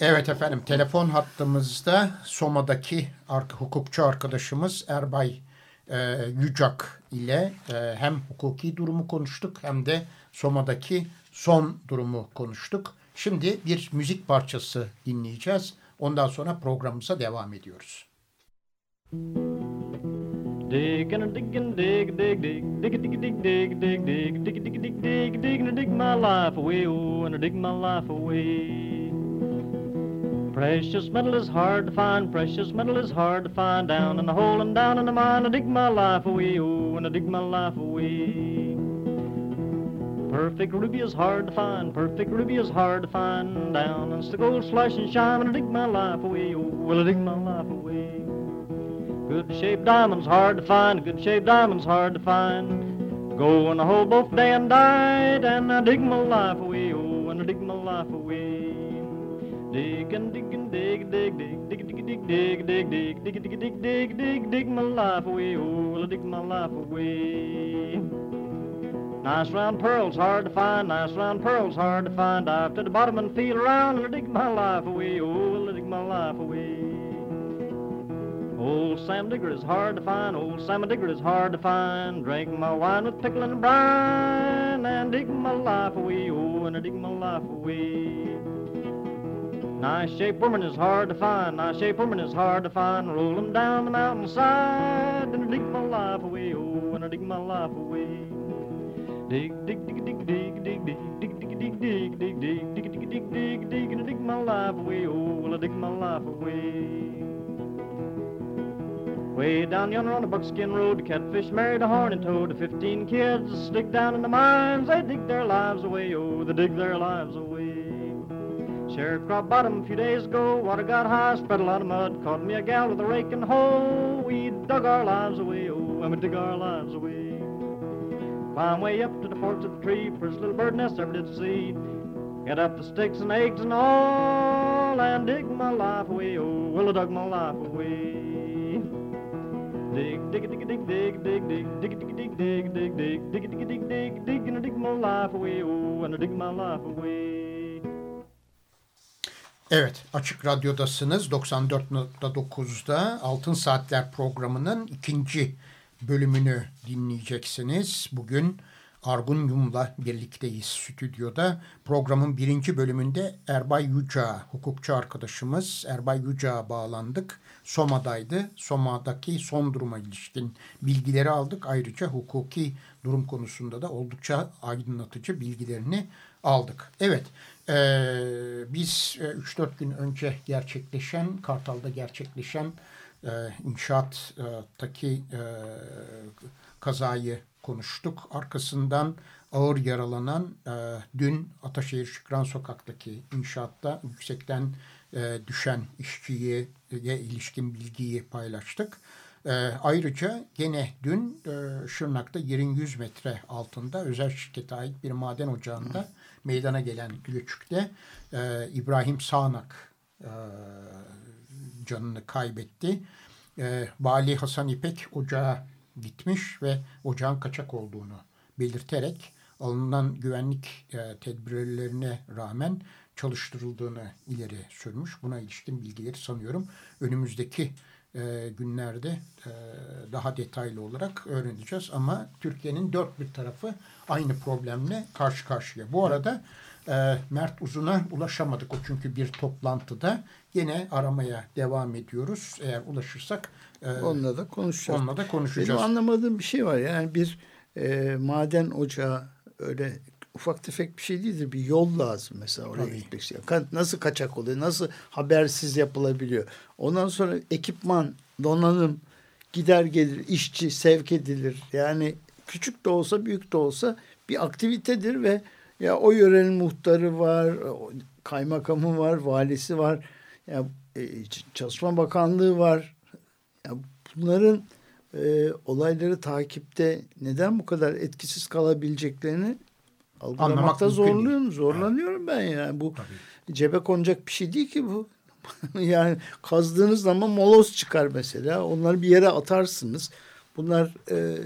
Evet efendim, telefon hattımızda Soma'daki arka, hukukçu arkadaşımız Erbay e, Yücak ile e, hem hukuki durumu konuştuk hem de Soma'daki son durumu konuştuk. Şimdi bir müzik parçası dinleyeceğiz. Ondan sonra programımıza devam ediyoruz. Dig and a dig and dig, dig, dig, dig, dig, dig, dig, dig, dig, dig, dig, dig, dig, dig, and dig my life away, oh, and dig my life away. Precious metal is hard to find, precious metal is hard to find down in the hole and down in the mine. I dig my life away, oh, and I dig my life away. Perfect ruby is hard to find, perfect ruby is hard to find down. It's the gold flash and shine, and I dig my life away, oh, well, I dig my life away. Good shaped diamonds hard to find, good shaped diamonds hard to find. Go the hole both day and night, and I dig my life away, oh, and I dig my life away. Dig and dig and dig, dig, dig, dig, dig, dig, dig, dig, dig, dig, dig, dig, dig, dig, dig my life away, oh, I dig my life away. Nice round pearls hard to find, nice round pearls hard to find. Dive to the bottom and feel around and I dig my life away, oh, I dig my life away. Old Sam Digger is hard to find, old Sam Digger is hard to find. Drink my wine with pickle and brine and dig my life away, oh, and I dig my life away. Nice shaped woman is hard to find, nice shaped woman is hard to find. Roll 'em down the mountainside and I dig my life away, oh, and I dig my life away. Dig, dig, dig, dig, dig, dig, dig, dig, dig, dig, dig, dig, dig, dig, dig, dig, dig, dig, dig my life away. Oh, well, I dig my life away. Way down yonder on the buckskin road, the catfish married a horny toad. The fifteen kids dig down in the mines, they dig their lives away. Oh, they dig their lives away. Sharecrop bottom a few days ago, water got high, spread a lot of mud. Caught me a gal with a rake and hoe. We dug our lives away. Oh, and we dig our lives away. Climb way up to the porch of the tree, first little bird nest ever did see. Get up the sticks and eggs and all, and dig my life away. Oh, well, I dug my life away. Dig, dig, dig, dig, dig, dig, dig, dig, dig, dig, dig, dig, dig, dig, dig, dig, dig, dig, I dig my life away. Oh, and dig my life. Evet, Açık Radyo'dasınız. 94.9'da Altın Saatler programının ikinci bölümünü dinleyeceksiniz. Bugün Argun Yum'la birlikteyiz stüdyoda. Programın birinci bölümünde Erbay Yüca, hukukçu arkadaşımız Erbay Yüca'ya bağlandık. Soma'daydı. Soma'daki son duruma ilişkin bilgileri aldık. Ayrıca hukuki durum konusunda da oldukça aydınlatıcı bilgilerini aldık. Evet, e, biz 3-4 gün önce gerçekleşen, Kartal'da gerçekleşen e, inşaattaki e, kazayı konuştuk. Arkasından ağır yaralanan e, dün Ataşehir Şükran Sokak'taki inşaatta yüksekten e, düşen işçiye ilişkin bilgiyi paylaştık. E, ayrıca gene dün e, Şırnak'ta yerin 100 metre altında özel şirkete ait bir maden ocağında meydana gelen göçükte e, İbrahim Sağnak e, canını kaybetti. E, Vali Hasan İpek ocağa gitmiş ve ocağın kaçak olduğunu belirterek alınan güvenlik e, tedbirlerine rağmen çalıştırıldığını ileri sürmüş. Buna ilişkin bilgileri sanıyorum önümüzdeki e, günlerde e, daha detaylı olarak öğreneceğiz. Ama Türkiye'nin dört bir tarafı aynı problemle karşı karşıya. Bu arada e, Mert Uzun'a ulaşamadık o çünkü bir toplantıda. Yine aramaya devam ediyoruz. Eğer ulaşırsak
e, onunla da konuşacağız.
Onunla da konuşacağız.
Benim anlamadığım bir şey var. Yani bir e, maden ocağı öyle ufak tefek bir şey değildir. Bir yol lazım mesela oraya Tabii. gitmek için. Nasıl kaçak oluyor? Nasıl habersiz yapılabiliyor? Ondan sonra ekipman, donanım gider gelir, işçi sevk edilir. Yani küçük de olsa büyük de olsa bir aktivitedir ve ya o yörenin muhtarı var, kaymakamı var, valisi var, ya e, Çalışma Bakanlığı var. Ya bunların e, olayları takipte neden bu kadar etkisiz kalabileceklerini algılamakta zorluyorum, zorlanıyorum ben yani. Bu Tabii. cebe konacak bir şey değil ki bu. *laughs* yani kazdığınız zaman moloz çıkar mesela. Onları bir yere atarsınız. Bunlar e,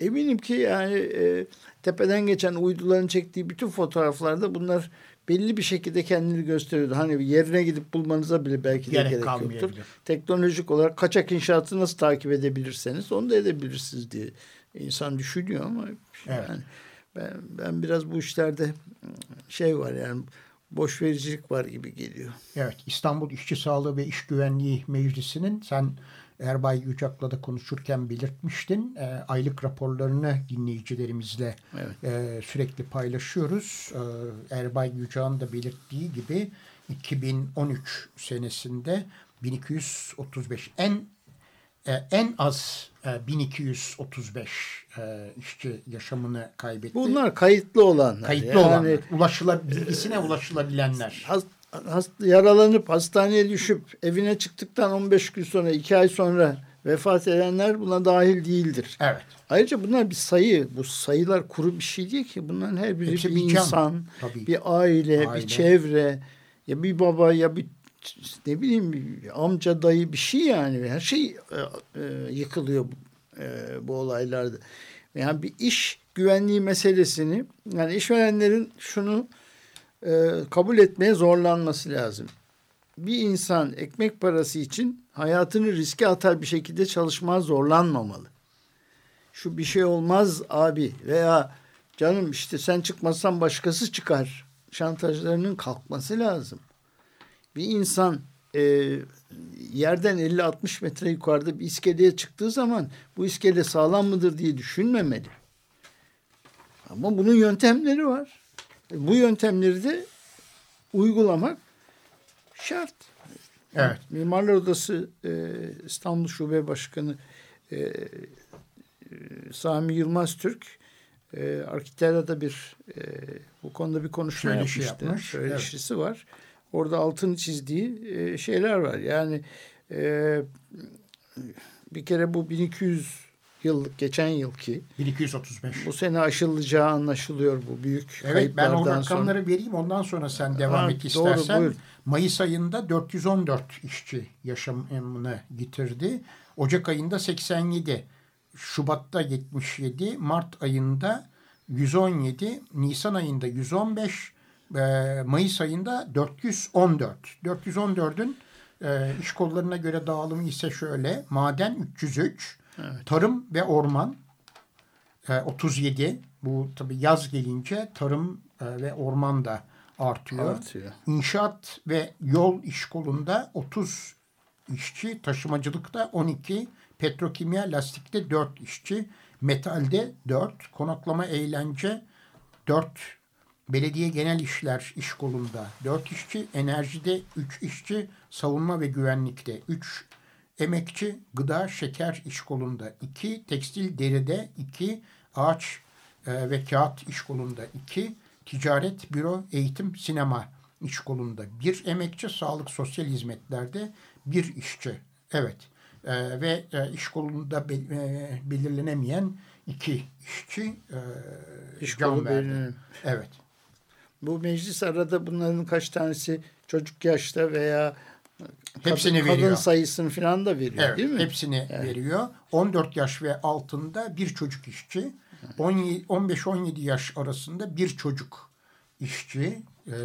eminim ki yani e, tepeden geçen uyduların çektiği bütün fotoğraflarda bunlar belli bir şekilde kendini gösteriyordu. Hani yerine gidip bulmanıza bile belki de gerek, gerek yoktur. Teknolojik olarak kaçak inşaatı nasıl takip edebilirseniz onu da edebilirsiniz diye insan düşünüyor ama evet. yani ben, ben biraz bu işlerde şey var yani boş vericilik var gibi geliyor.
Evet İstanbul İşçi Sağlığı ve İş Güvenliği Meclisi'nin sen Erbay Yücak'la da konuşurken belirtmiştin. E, aylık raporlarını dinleyicilerimizle evet. e, sürekli paylaşıyoruz. E, Erbay Yücak'ın da belirttiği gibi 2013 senesinde 1235 en en az 1235 e, e, işçi yaşamını kaybetti.
Bunlar kayıtlı olanlar.
Kayıtlı yani, olanlar. Ulaşıla, bilgisine ulaşılabilenler.
Hast, hast, yaralanıp hastaneye düşüp evine çıktıktan 15 gün sonra 2 ay sonra vefat edenler buna dahil değildir.
Evet.
Ayrıca bunlar bir sayı. Bu sayılar kuru bir şey değil ki. Bunların her biri Hepsi bir, bir insan, Tabii. bir aile, aile, bir çevre, ya bir baba ya bir ne bileyim amca dayı bir şey yani her şey e, e, yıkılıyor e, bu olaylarda. Yani bir iş güvenliği meselesini yani işverenlerin şunu e, kabul etmeye zorlanması lazım. Bir insan ekmek parası için hayatını riske atar bir şekilde çalışmaya zorlanmamalı. Şu bir şey olmaz abi veya canım işte sen çıkmazsan başkası çıkar şantajlarının kalkması lazım bir insan e, yerden 50-60 metre yukarıda bir iskeleye çıktığı zaman bu iskele sağlam mıdır diye düşünmemeli. Ama bunun yöntemleri var. E, bu yöntemleri de uygulamak şart.
Evet.
Mimarlar Odası e, İstanbul Şube Başkanı e, e, Sami Yılmaz Türk e, Arkitera'da bir e, bu konuda bir konuşma Söyleşi yapmıştı. Yapmış. Söyleşisi evet. var. Orada altını çizdiği e, şeyler var. Yani e, bir kere bu 1200 yıllık geçen yılki
1235.
Bu sene aşılacağı anlaşılıyor bu büyük
evet, kayıplardan sonra. Ben o rakamları sonra. vereyim ondan sonra sen devam ha, et istersen. Doğru, Mayıs ayında 414 işçi yaşamını yitirdi. Ocak ayında 87, Şubat'ta 77, Mart ayında 117, Nisan ayında 115, e, Mayıs ayında 414. 414'ün e, iş kollarına göre dağılımı ise şöyle. Maden 303, evet. tarım ve orman e, 37. Bu tabi yaz gelince tarım e, ve orman da artıyor. artıyor. İnşaat ve yol iş kolunda 30 işçi, taşımacılıkta 12, petrokimya lastikte 4 işçi, metalde 4, konaklama eğlence 4 Belediye Genel İşler iş kolunda 4 işçi, enerjide 3 işçi, savunma ve güvenlikte 3 emekçi, gıda, şeker iş kolunda 2, tekstil deride 2, ağaç e, ve kağıt iş kolunda 2, ticaret, büro, eğitim, sinema iş kolunda 1 emekçi, sağlık, sosyal hizmetlerde 1 işçi. Evet e, ve e, iş kolunda be, e, belirlenemeyen 2 işçi e,
iş can verdi.
Evet.
Bu meclis arada bunların kaç tanesi çocuk yaşta veya
hepsini
kadın,
veriyor.
kadın sayısını falan da veriyor
evet,
değil mi?
Hepsini evet. veriyor. 14 yaş ve altında bir çocuk işçi. 15-17 yaş arasında bir çocuk işçi e,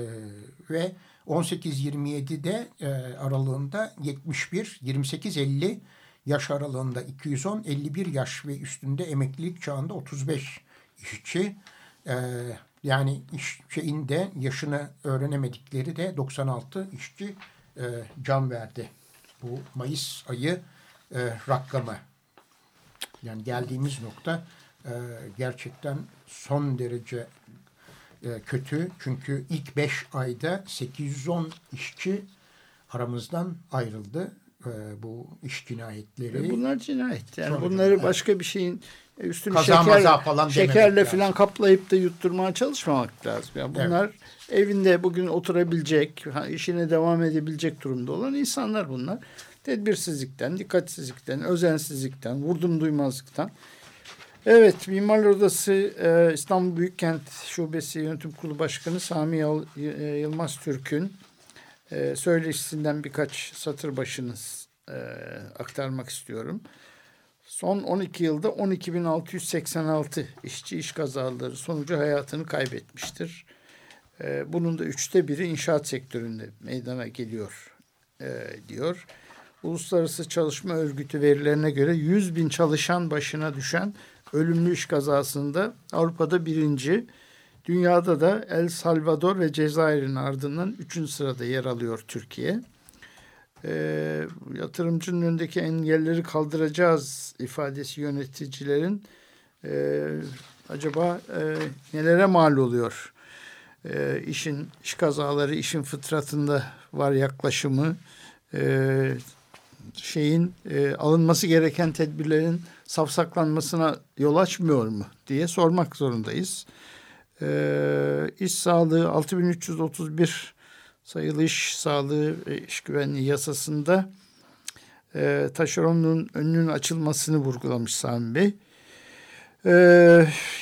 ve 18-27'de e, aralığında 71, 28-50 yaş aralığında 210, 51 yaş ve üstünde emeklilik çağında 35 işçi. E, yani iş şeyinde yaşını öğrenemedikleri de 96 işçi e, can verdi. Bu Mayıs ayı e, rakamı. Yani geldiğimiz nokta e, gerçekten son derece e, kötü. Çünkü ilk 5 ayda 810 işçi aramızdan ayrıldı. E, bu iş cinayetleri.
Ve bunlar cinayet. Yani bunları evet. başka bir şeyin üstünü Kaza şeker, falan şekerle falan kaplayıp da yutturmaya çalışmamak lazım. Yani bunlar evet. evinde bugün oturabilecek, işine devam edebilecek durumda olan insanlar bunlar. Tedbirsizlikten, dikkatsizlikten, özensizlikten, vurdum duymazlıktan. Evet, Mimarlar Odası e, İstanbul Büyükkent Şubesi Yönetim Kurulu Başkanı Sami Yılmaz Türk'ün e, söyleşisinden birkaç satır başınız e, aktarmak istiyorum. Son 12 yılda 12.686 işçi iş kazaları sonucu hayatını kaybetmiştir. E, bunun da üçte biri inşaat sektöründe meydana geliyor e, diyor. Uluslararası Çalışma Örgütü verilerine göre 100 bin çalışan başına düşen ölümlü iş kazasında Avrupa'da birinci, dünyada da El Salvador ve Cezayir'in ardından üçüncü sırada yer alıyor Türkiye. E, yatırımcının önündeki engelleri kaldıracağız ifadesi yöneticilerin e, acaba e, nelere mal oluyor? E, işin iş kazaları işin fıtratında var yaklaşımı. E, şeyin e, alınması gereken tedbirlerin safsaklanmasına yol açmıyor mu diye sormak zorundayız. E, iş sağlığı 6331 sayılı iş sağlığı ve iş güvenliği yasasında e, taşeronluğun önünün açılmasını vurgulamış Sami Bey. E,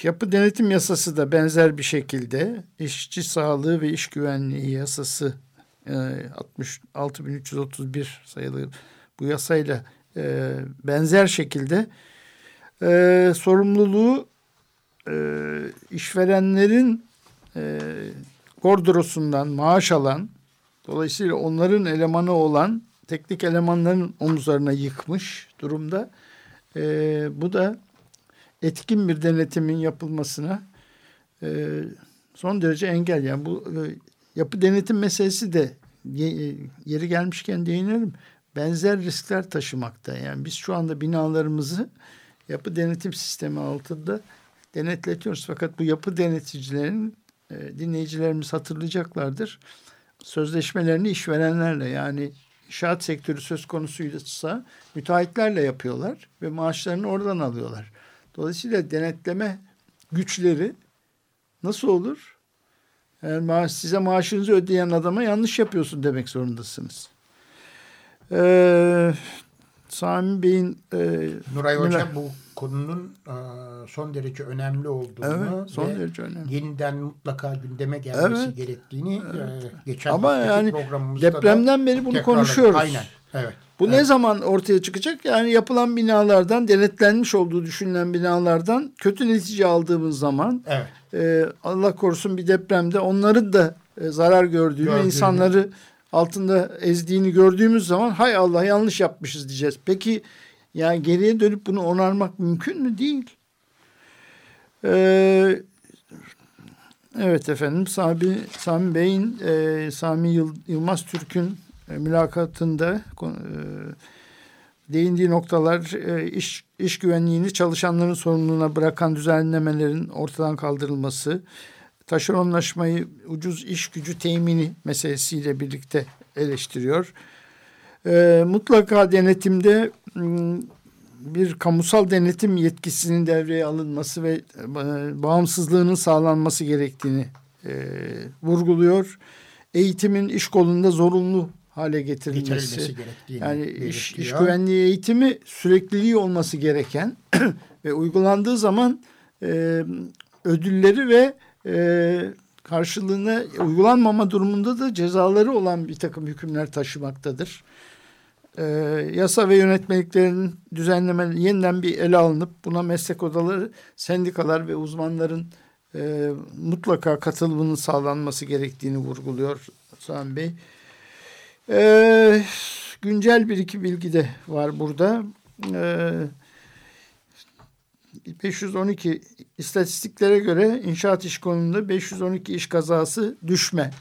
yapı denetim yasası da benzer bir şekilde işçi sağlığı ve iş güvenliği yasası e, 66.331 sayılı bu yasayla e, benzer şekilde e, sorumluluğu e, işverenlerin e, bordrosundan maaş alan dolayısıyla onların elemanı olan teknik elemanların omuzlarına yıkmış durumda. E, bu da etkin bir denetimin yapılmasına e, son derece engel. Yani bu e, yapı denetim meselesi de yeri gelmişken değinelim benzer riskler taşımakta. Yani biz şu anda binalarımızı yapı denetim sistemi altında denetletiyoruz. Fakat bu yapı deneticilerin e, dinleyicilerimiz hatırlayacaklardır. Sözleşmelerini işverenlerle yani inşaat sektörü söz konusuysa müteahhitlerle yapıyorlar ve maaşlarını oradan alıyorlar. Dolayısıyla denetleme güçleri nasıl olur? Yani maaş, size maaşınızı ödeyen adama yanlış yapıyorsun demek zorundasınız. Ee, Sami Bey'in... E,
Nuray Hoca bu konunun son derece önemli olduğunu
evet, son ve derece önemli.
yeniden mutlaka gündeme gelmesi evet, gerektiğini evet. geçen
Ama yani depremden beri bunu konuşuyoruz. Aynen. Evet. Bu evet. ne zaman ortaya çıkacak? Yani yapılan binalardan, denetlenmiş olduğu düşünülen binalardan kötü netice aldığımız zaman evet. e, Allah korusun bir depremde onların da e, zarar gördüğünü, gördüğünü, insanları altında ezdiğini gördüğümüz zaman hay Allah yanlış yapmışız diyeceğiz. Peki yani geriye dönüp bunu onarmak mümkün mü? Değil. Ee, evet efendim Sami, Sami Bey'in e, Sami Yıl, Yılmaz Türk'ün e, mülakatında e, değindiği noktalar e, iş, iş güvenliğini çalışanların sorumluluğuna bırakan düzenlemelerin ortadan kaldırılması, taşeronlaşmayı ucuz iş gücü temini meselesiyle birlikte eleştiriyor. E, mutlaka denetimde bir kamusal denetim yetkisinin devreye alınması ve e, bağımsızlığının sağlanması gerektiğini e, vurguluyor. Eğitimin iş kolunda zorunlu hale getirilmesi. Yani iş, iş güvenliği eğitimi sürekliliği olması gereken *clears throat* ve uygulandığı zaman e, ödülleri ve e, karşılığına uygulanmama durumunda da cezaları olan bir takım hükümler taşımaktadır. E, yasa ve yönetmeliklerin düzenleme yeniden bir ele alınıp buna meslek odaları, sendikalar ve uzmanların e, mutlaka katılımının sağlanması gerektiğini vurguluyor Sami Bey. E, güncel bir iki bilgi de var burada. Evet 512 istatistiklere göre inşaat iş konumunda 512 iş kazası düşme.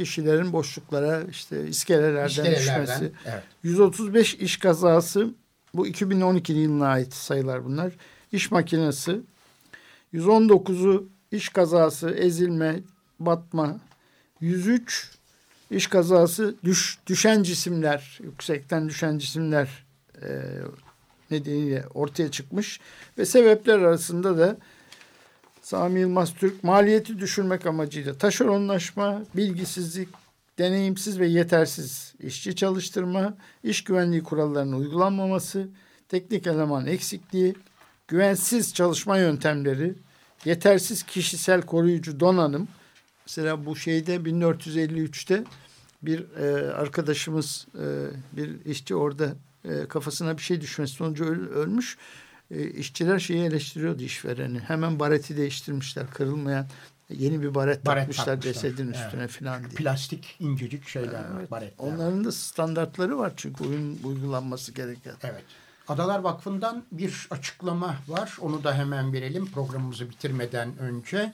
Kişilerin boşluklara işte iskelelerden, İskelelerden düşmesi. Evet. 135 iş kazası bu 2012 yılına ait sayılar bunlar. İş makinesi 119'u iş kazası, ezilme, batma. 103 iş kazası düş, düşen cisimler, yüksekten düşen cisimler e, nedeniyle ortaya çıkmış ve sebepler arasında da Sami Yılmaz Türk maliyeti düşürmek amacıyla taşeronlaşma, bilgisizlik, deneyimsiz ve yetersiz işçi çalıştırma, iş güvenliği kurallarının uygulanmaması, teknik eleman eksikliği, güvensiz çalışma yöntemleri, yetersiz kişisel koruyucu donanım. Mesela bu şeyde 1453'te bir e, arkadaşımız e, bir işçi orada e, kafasına bir şey düşmesi sonucu öl, ölmüş. E, işçiler şeyi eleştiriyordu işvereni. Hemen bareti değiştirmişler. Kırılmayan Yeni bir baret, baret takmışlar, takmışlar cesedin üstüne evet. falan diye.
Plastik incecik şeyler evet. baretler.
Onların da standartları var çünkü oyun uygulanması gereken.
Evet. Adalar Vakfı'ndan bir açıklama var. Onu da hemen verelim programımızı bitirmeden önce.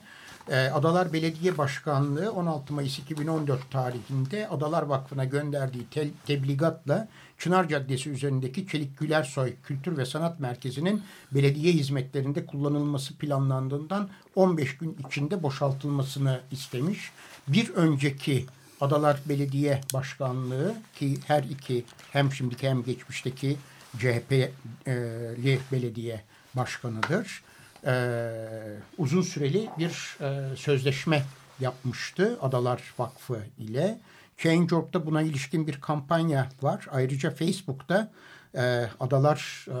Ee, Adalar Belediye Başkanlığı 16 Mayıs 2014 tarihinde Adalar Vakfı'na gönderdiği te tebligatla Çınar Caddesi üzerindeki Çelik Gülersoy Kültür ve Sanat Merkezi'nin belediye hizmetlerinde kullanılması planlandığından 15 gün içinde boşaltılmasını istemiş. Bir önceki Adalar Belediye Başkanlığı ki her iki hem şimdiki hem geçmişteki CHP'li belediye başkanıdır. Ee, uzun süreli bir e, sözleşme yapmıştı Adalar Vakfı ile. Change.org'da buna ilişkin bir kampanya var. Ayrıca Facebook'ta e, Adalar e,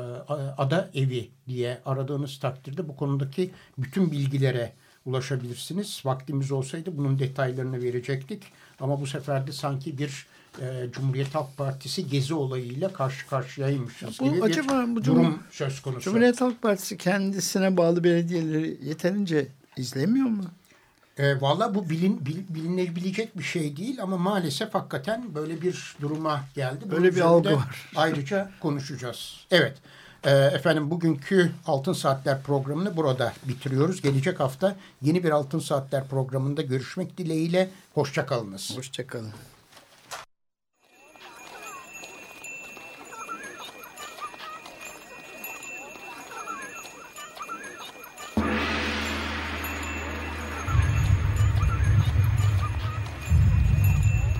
Ada Evi diye aradığınız takdirde bu konudaki bütün bilgilere ulaşabilirsiniz. Vaktimiz olsaydı bunun detaylarını verecektik. Ama bu sefer de sanki bir e, Cumhuriyet Halk Partisi gezi olayıyla karşı karşıyaymışız bu, gibi acaba, bir bu durum söz konusu.
Cumhuriyet Halk Partisi kendisine bağlı belediyeleri yeterince izlemiyor mu?
E, Valla bu bilin, bil, bilinebilecek bir şey değil ama maalesef hakikaten böyle bir duruma geldi.
Bunun böyle bir algı var. *laughs*
Ayrıca konuşacağız. Evet. E, efendim bugünkü Altın Saatler programını burada bitiriyoruz. Gelecek hafta yeni bir Altın Saatler programında görüşmek dileğiyle. Hoşçakalınız.
Hoşçakalın.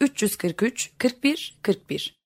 343 41 41